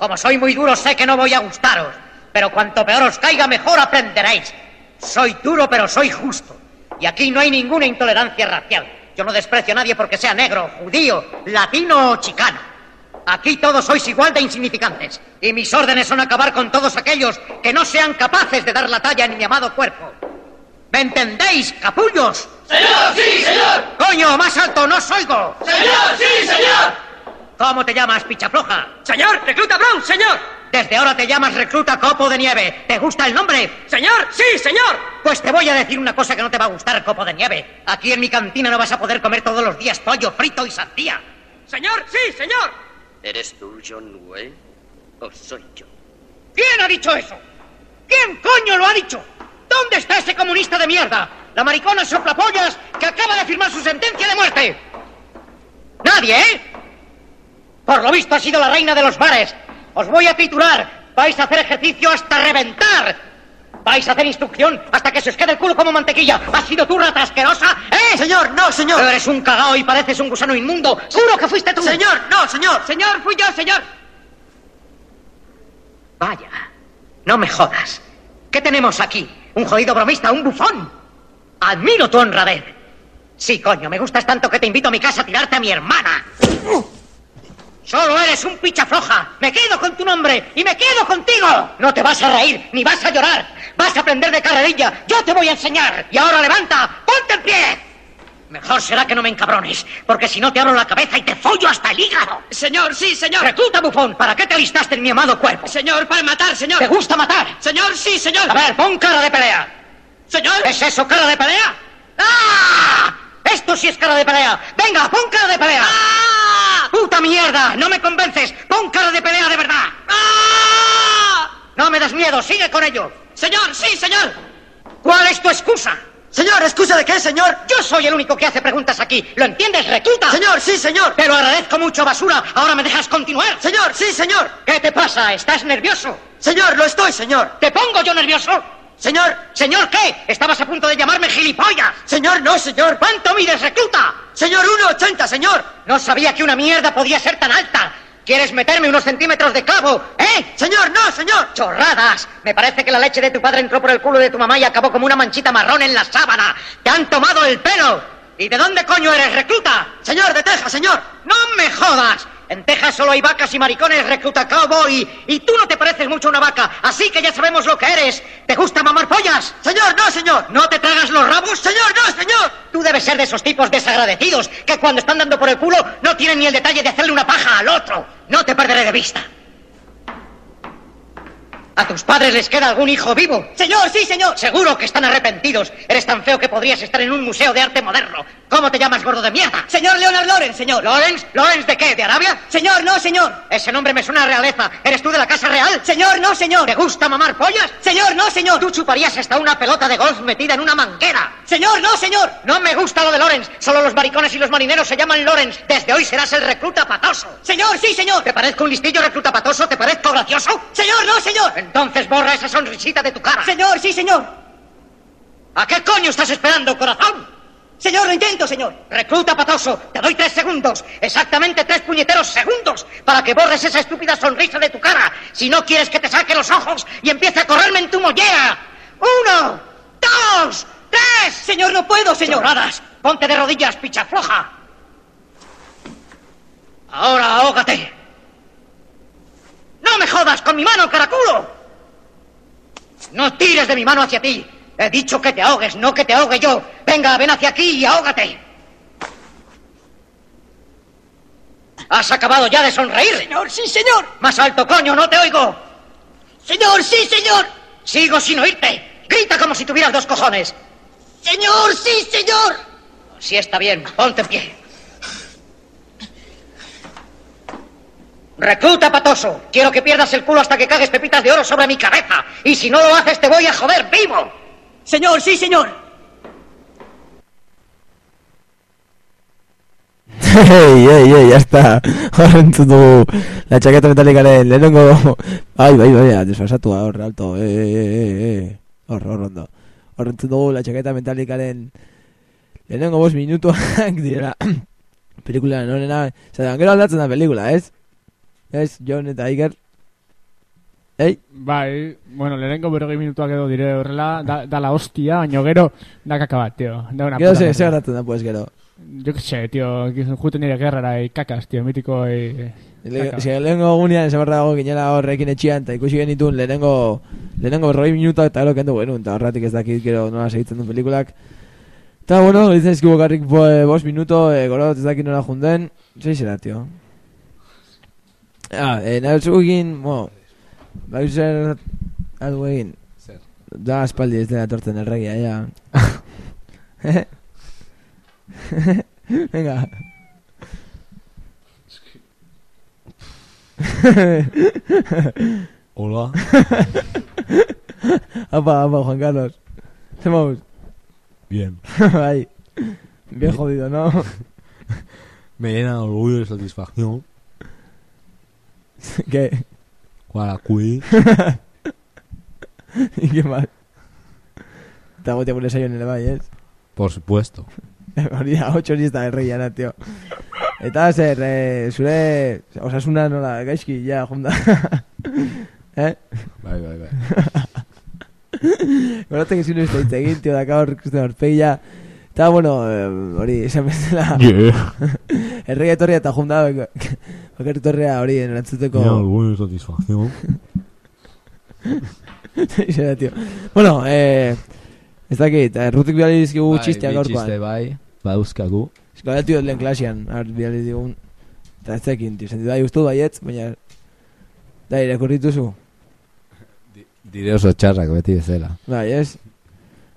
Como soy muy duro, sé que no voy a gustaros, pero cuanto peor os caiga, mejor aprenderéis. Soy duro, pero soy justo. Y aquí no hay ninguna intolerancia racial. Yo no desprecio a nadie porque sea negro, judío, latino o chicano. Aquí todos sois igual de insignificantes. Y mis órdenes son acabar con todos aquellos que no sean capaces de dar la talla en mi amado cuerpo. ¿Me entendéis, capullos? Señor, sí, señor. ¡Coño, más alto, no os oigo! Señor, sí, señor. ¿Cómo te llamas, pichafloja? Señor, recluta Brown, señor. Desde ahora te llamas recluta copo de nieve. ¿Te gusta el nombre? Señor, sí, señor. Pues te voy a decir una cosa que no te va a gustar, copo de nieve. Aquí en mi cantina no vas a poder comer todos los días pollo frito y sandía. Señor, sí, señor. ¿Eres tú, John Wayne? ¿O soy yo? ¿Quién ha dicho eso? ¿Quién coño lo ha dicho? ¿Dónde está ese comunista de mierda? La maricona soplapollas que acaba de firmar su sentencia de muerte. Nadie, ¿eh? Por lo visto ha sido la reina de los bares. Os voy a triturar. Vais a hacer ejercicio hasta reventar. Vais a hacer instrucción hasta que se os quede el culo como mantequilla. ¿Has sido tú, rata asquerosa? ¿Eh? Señor, no, señor. Eres un cagao y pareces un gusano inmundo. ¡Juro que fuiste tú! Señor, no, señor. Señor, fui yo, señor. Vaya, no me jodas. ¿Qué tenemos aquí? ¿Un jodido bromista, un bufón? Admiro tu honradez. Sí, coño, me gustas tanto que te invito a mi casa a tirarte a mi hermana. Solo eres un picha floja. Me quedo con tu nombre y me quedo contigo. No te vas a reír ni vas a llorar. Vas a aprender de carrerilla. Yo te voy a enseñar. Y ahora levanta, ponte en pie. Mejor será que no me encabrones, porque si no te abro la cabeza y te follo hasta el hígado. Señor, sí, señor. Recluta, bufón, ¿para qué te alistaste en mi amado cuerpo? Señor, para matar, señor. ¿Te gusta matar? Señor, sí, señor. A ver, pon cara de pelea. Señor. ¿Es eso cara de pelea? ¡Ah! Esto sí es cara de pelea. Venga, pon cara de pelea. ¡Ah! ¡Puta mierda! ¡No me convences! ¡Pon cara de pelea de verdad! ¡Ah! No me das miedo, sigue con ello. Señor, sí, señor. ¿Cuál es tu excusa? Señor, ¿excusa de qué, señor? Yo soy el único que hace preguntas aquí. ¿Lo entiendes, recluta? Señor, sí, señor. Te lo agradezco mucho, basura. Ahora me dejas continuar. Señor, sí, señor. ¿Qué te pasa? ¿Estás nervioso? Señor, lo estoy, señor. ¿Te pongo yo nervioso? Señor. ¿Señor qué? Estabas a punto de llamarme gilipollas. Señor, no, señor. ¿Cuánto mides, recluta? Señor, 1,80, señor. No sabía que una mierda podía ser tan alta. ¿Quieres meterme unos centímetros de clavo? ¿Eh? Señor, no, señor. Chorradas. Me parece que la leche de tu padre entró por el culo de tu mamá y acabó como una manchita marrón en la sábana. Te han tomado el pelo. ¿Y de dónde coño eres, recluta? Señor, de Texas, señor. ¡No me jodas! En Texas solo hay vacas y maricones, recluta cowboy. Y tú no te pareces mucho a una vaca, así que ya sabemos lo que eres. ¿Te gusta mamar pollas? Señor, no, señor. ¿No te tragas los rabos? Señor, no, señor. Tú debes ser de esos tipos desagradecidos que cuando están dando por el culo no tienen ni el detalle de hacerle una paja al otro. No te perderé de vista. ¿A tus padres les queda algún hijo vivo? Señor, sí, señor. Seguro que están arrepentidos. Eres tan feo que podrías estar en un museo de arte moderno. ¿Cómo te llamas, gordo de mierda? Señor Leonard Lawrence, señor. ¿Lawrence? ¿Lawrence de qué? ¿De Arabia? Señor, no, señor. Ese nombre me suena a realeza. ¿Eres tú de la Casa Real? Señor, no, señor. ¿Te gusta mamar pollas? Señor, no, señor. Tú chuparías hasta una pelota de golf metida en una manguera. Señor, no, señor. No me gusta lo de Lawrence. Solo los maricones y los marineros se llaman Lawrence. Desde hoy serás el recluta patoso. Señor, sí, señor. ¿Te parezco un listillo recluta patoso? ¿Te parezco gracioso? Señor, no, señor. Entonces borra esa sonrisita de tu cara. Señor, sí, señor. ¿A qué coño estás esperando, corazón? Señor, lo intento, señor. Recluta patoso, te doy tres segundos, exactamente tres puñeteros segundos, para que borres esa estúpida sonrisa de tu cara. Si no quieres que te saque los ojos y empiece a correrme en tu mollera. Uno, dos, tres. Señor, no puedo, señor. Chorradas. Ponte de rodillas, picha floja. Ahora ahógate. No me jodas con mi mano, caraculo. No tires de mi mano hacia ti. He dicho que te ahogues, no que te ahogue yo. Venga, ven hacia aquí y ahógate. ¿Has acabado ya de sonreír? Señor, sí, señor. Más alto, coño, no te oigo. Señor, sí, señor. Sigo sin oírte. Grita como si tuvieras dos cojones. Señor, sí, señor. Si está bien, ponte en pie. Recluta patoso. Quiero que pierdas el culo hasta que cagues pepitas de oro sobre mi cabeza. Y si no lo haces, te voy a joder vivo. Señor, sí, señor. Ei, ei, ei, está. Hor entzun dugu la chaqueta metalikaren lehenengo... Ai, bai, bai, desfasatua, hor, alto, e, e, e, e, hor, hor, ondo. Hor entzun dugu la chaqueta metalikaren lehenengo bost minutuak direla pelikula norena. Zaten, gero aldatzen da pelikula, ez? Ez, John eta Iker. Ei? Bai, bueno, lehenengo berrogei minutuak edo dire horrela, da, da la hostia, baina gero, da kaka bat, tío. Da una Gero puta ze, mierda. ze gertatzen da, pues, gero. Yo qué sé, tío, que juten nire gerrara, y kakas, tío, mitiko, y... Le, si lehenengo gunean esamarra dago ginela horrekin etxian, eta ikusi genitun lehenengo, lehenengo berroi minuta eta gero kendu genuen, eta horretik ez dakit gero nola segitzen duen pelikulak. Eta bueno, ditzen ezkibu garrik bo, eh, bost minuto, e, gora ez dakit nola junden, zei zera, tio. Ah, e, nahi dutzu egin, bueno, bai zer, algo egin. Zer? Da aspaldi ez dela etortzen erregia, ja. Venga. Hola. apa, apa, Juan Carlos. Hacemos. Bien. Ahí. Bien jodido, ¿no? Me llena de orgullo y satisfacción. ¿Qué? Guaracuí. ¿Y qué más? Eta gote gure saio nire bai, ez? Por supuesto. Hori da, 8 hori ez da erreiana, tio. Eta zer, eh, zure osasuna nola, gaizki, ja, jonda. eh? Bai, bai, bai. Goratek ezin ez daitz egin, tio, daka hor ikusten horpegia. Eta, bueno, eh, hori, esan bezala. Yeah. Errei etorria eta jonda, bakar etorria hori, erantzuteko. Me llena de orgullo y satisfacción. Zera, tio. Bueno, eh, ez dakit, eh, rutik bihali dizkigu Bai, txisteak bi gaurkoan. txiste bai, badauzkagu. Eskalatu lehen klasian, har bihali digun. Eta ez dakin, tio, sentitu bai ustu baietz, baina... Da, irakurrituzu. Dire oso txarrak beti bezala. Bai, ez?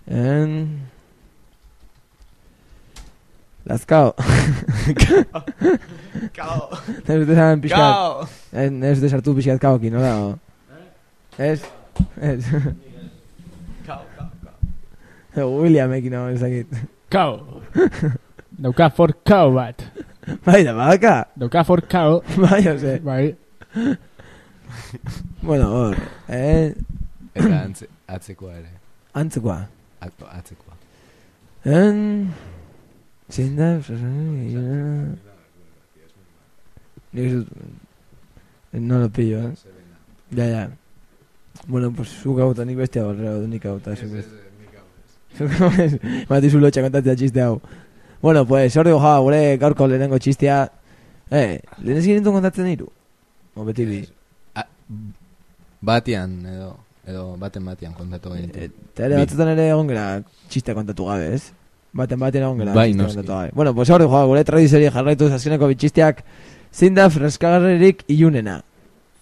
En... Lazkao. Kao. Ez dute zan pixkat. Kao. Ez dute sartu pixkat kaokin, nola? o? Ez? Ez. William ekin hau ezakit. Kau. Dauka forkau bat. Bai, da badaka. Dauka forkau. Bai, ose. Bai. Bueno, hor, eh? Eta antze, atzekoa ere. Antzekoa. Atzekoa. En... Zein da... Nik ez dut... No lo pillo, eh? Ja, ja. Bueno, pues zuk hau eta nik bestia barrera du nik hau eta zuk beste. Mati zu lotxa kontatzea txiste hau. Bueno, pues, hor dugu ja, gure gaurko lehenengo txistea. Eh, lehen ez gintu kontatzen iru? O beti bi? Batian, edo, edo baten batian kontatu egin. Eta ere batzutan ere egon gara txiste kontatu gabe, ez? Baten baten egon gara Bai, noski. Bueno, pues hor ja, gure tradizioari jarraitu azkeneko bitxisteak zein da freskagarrerik ilunena.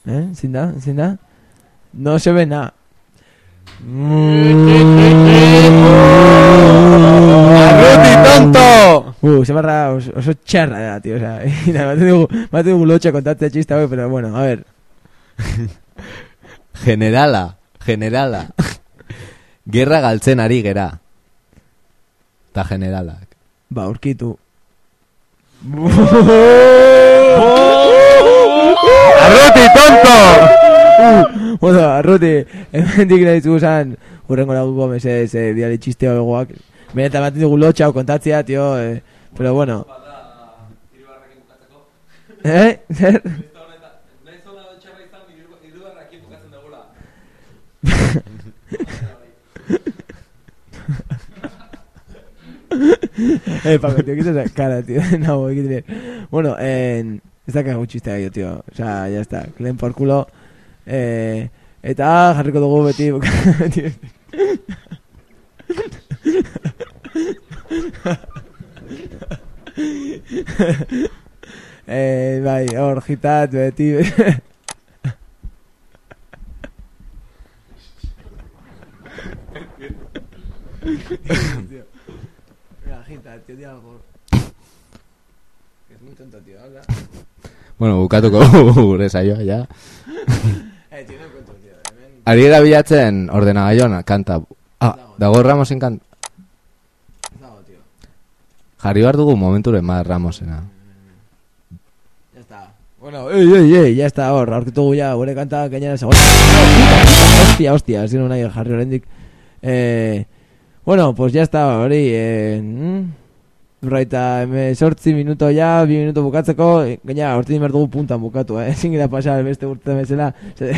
Eh? Zein da? Zein da? No se ve na. ¡Arruti, tonto! Uh, se barra oso, oso txarra da, tío, o sea, ina, bate dugu, bate dugu lotxa kontatzea txista, hau, pero bueno, a ver. Generala, generala. Gerra galtzen ari gera. Ta generalak. Ba, urkitu. ¡Arruti, tonto! Uh, bueno, arruti, hemendik nahi zuzan, urrengo lagu gomez ez, eh, diari txiste hobegoak. Benetan bat dugu lotxa hau kontatzea, tío, eh, pero bueno. Eh? Zer? eh, Paco, tío, quita esa cara, tío. No, voy a quitar. Bueno, eh, ez da kago txistea yo, tío. O ya está. Klen por culo. Eh, eta jarriko dugu beti... beti- eh, bai, hor, gitat, beti... Mira, gitat, tío, di algo. Es muy tonto, tío, habla. Bueno, bukatuko gure saioa, ja. Eh, tío, no cuento, tío. Hemen... Ari da bilatzen ordenagailoan kanta. Ah, dago Ramosen kanta. Dago, tío. Jarri behar dugu momenturen bat Ramosena. Ya está. Bueno, ey, ey, ey, ya está, hor, aurkitugu ya, gure kanta, gainera segon. Hostia, hostia, ez dira nahi jarri oraindik. Eh, bueno, pues ya está, hori, eh, Raita, eme sortzi minuto ya, bi minuto bukatzeko, eh, gaina, hortin behar dugu puntan bukatu, eh? Ezin gira pasar beste urte bezala, ze,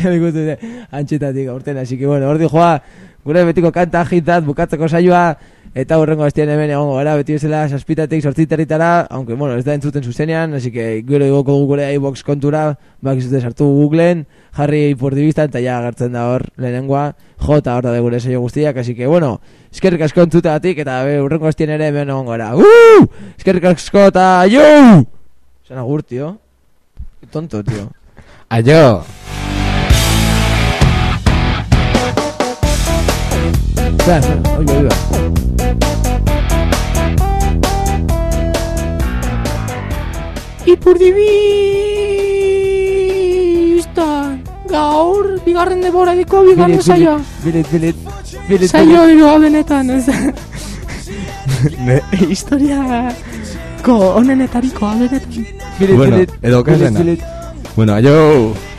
ja ikutu de, antxetatik urten, así que bueno, horti joa, gure betiko kanta agitat, bukatzeko saioa, eta hurrengo bestian hemen egongo gara, beti bezala, saspitatik, sortziteritara, aunque, bueno, ez da entzuten zuzenean, así que gero igoko dugu gure iBox kontura, bakizute sartu Googleen, jarri ipurdibistan, eta ja agertzen da hor lehenengoa, jota hor da de gure saio guztiak, así que, bueno, eskerrik asko entzutatik, eta be, hurrengo bestian ere hemen egongo gara. Uh! Eskerrik asko, eta yo! Zan agur. Qué tonto, tío. Aio! estás? Oye, oye. Y por divista, gaur, bigarren debora diko, bigarren saioa. Bilet, bilet, bilet. Saio iroa benetan, ez. ne? Historia ko onenetariko benetan. Bilet, bueno, bilet, edo kasena. Bueno, aio!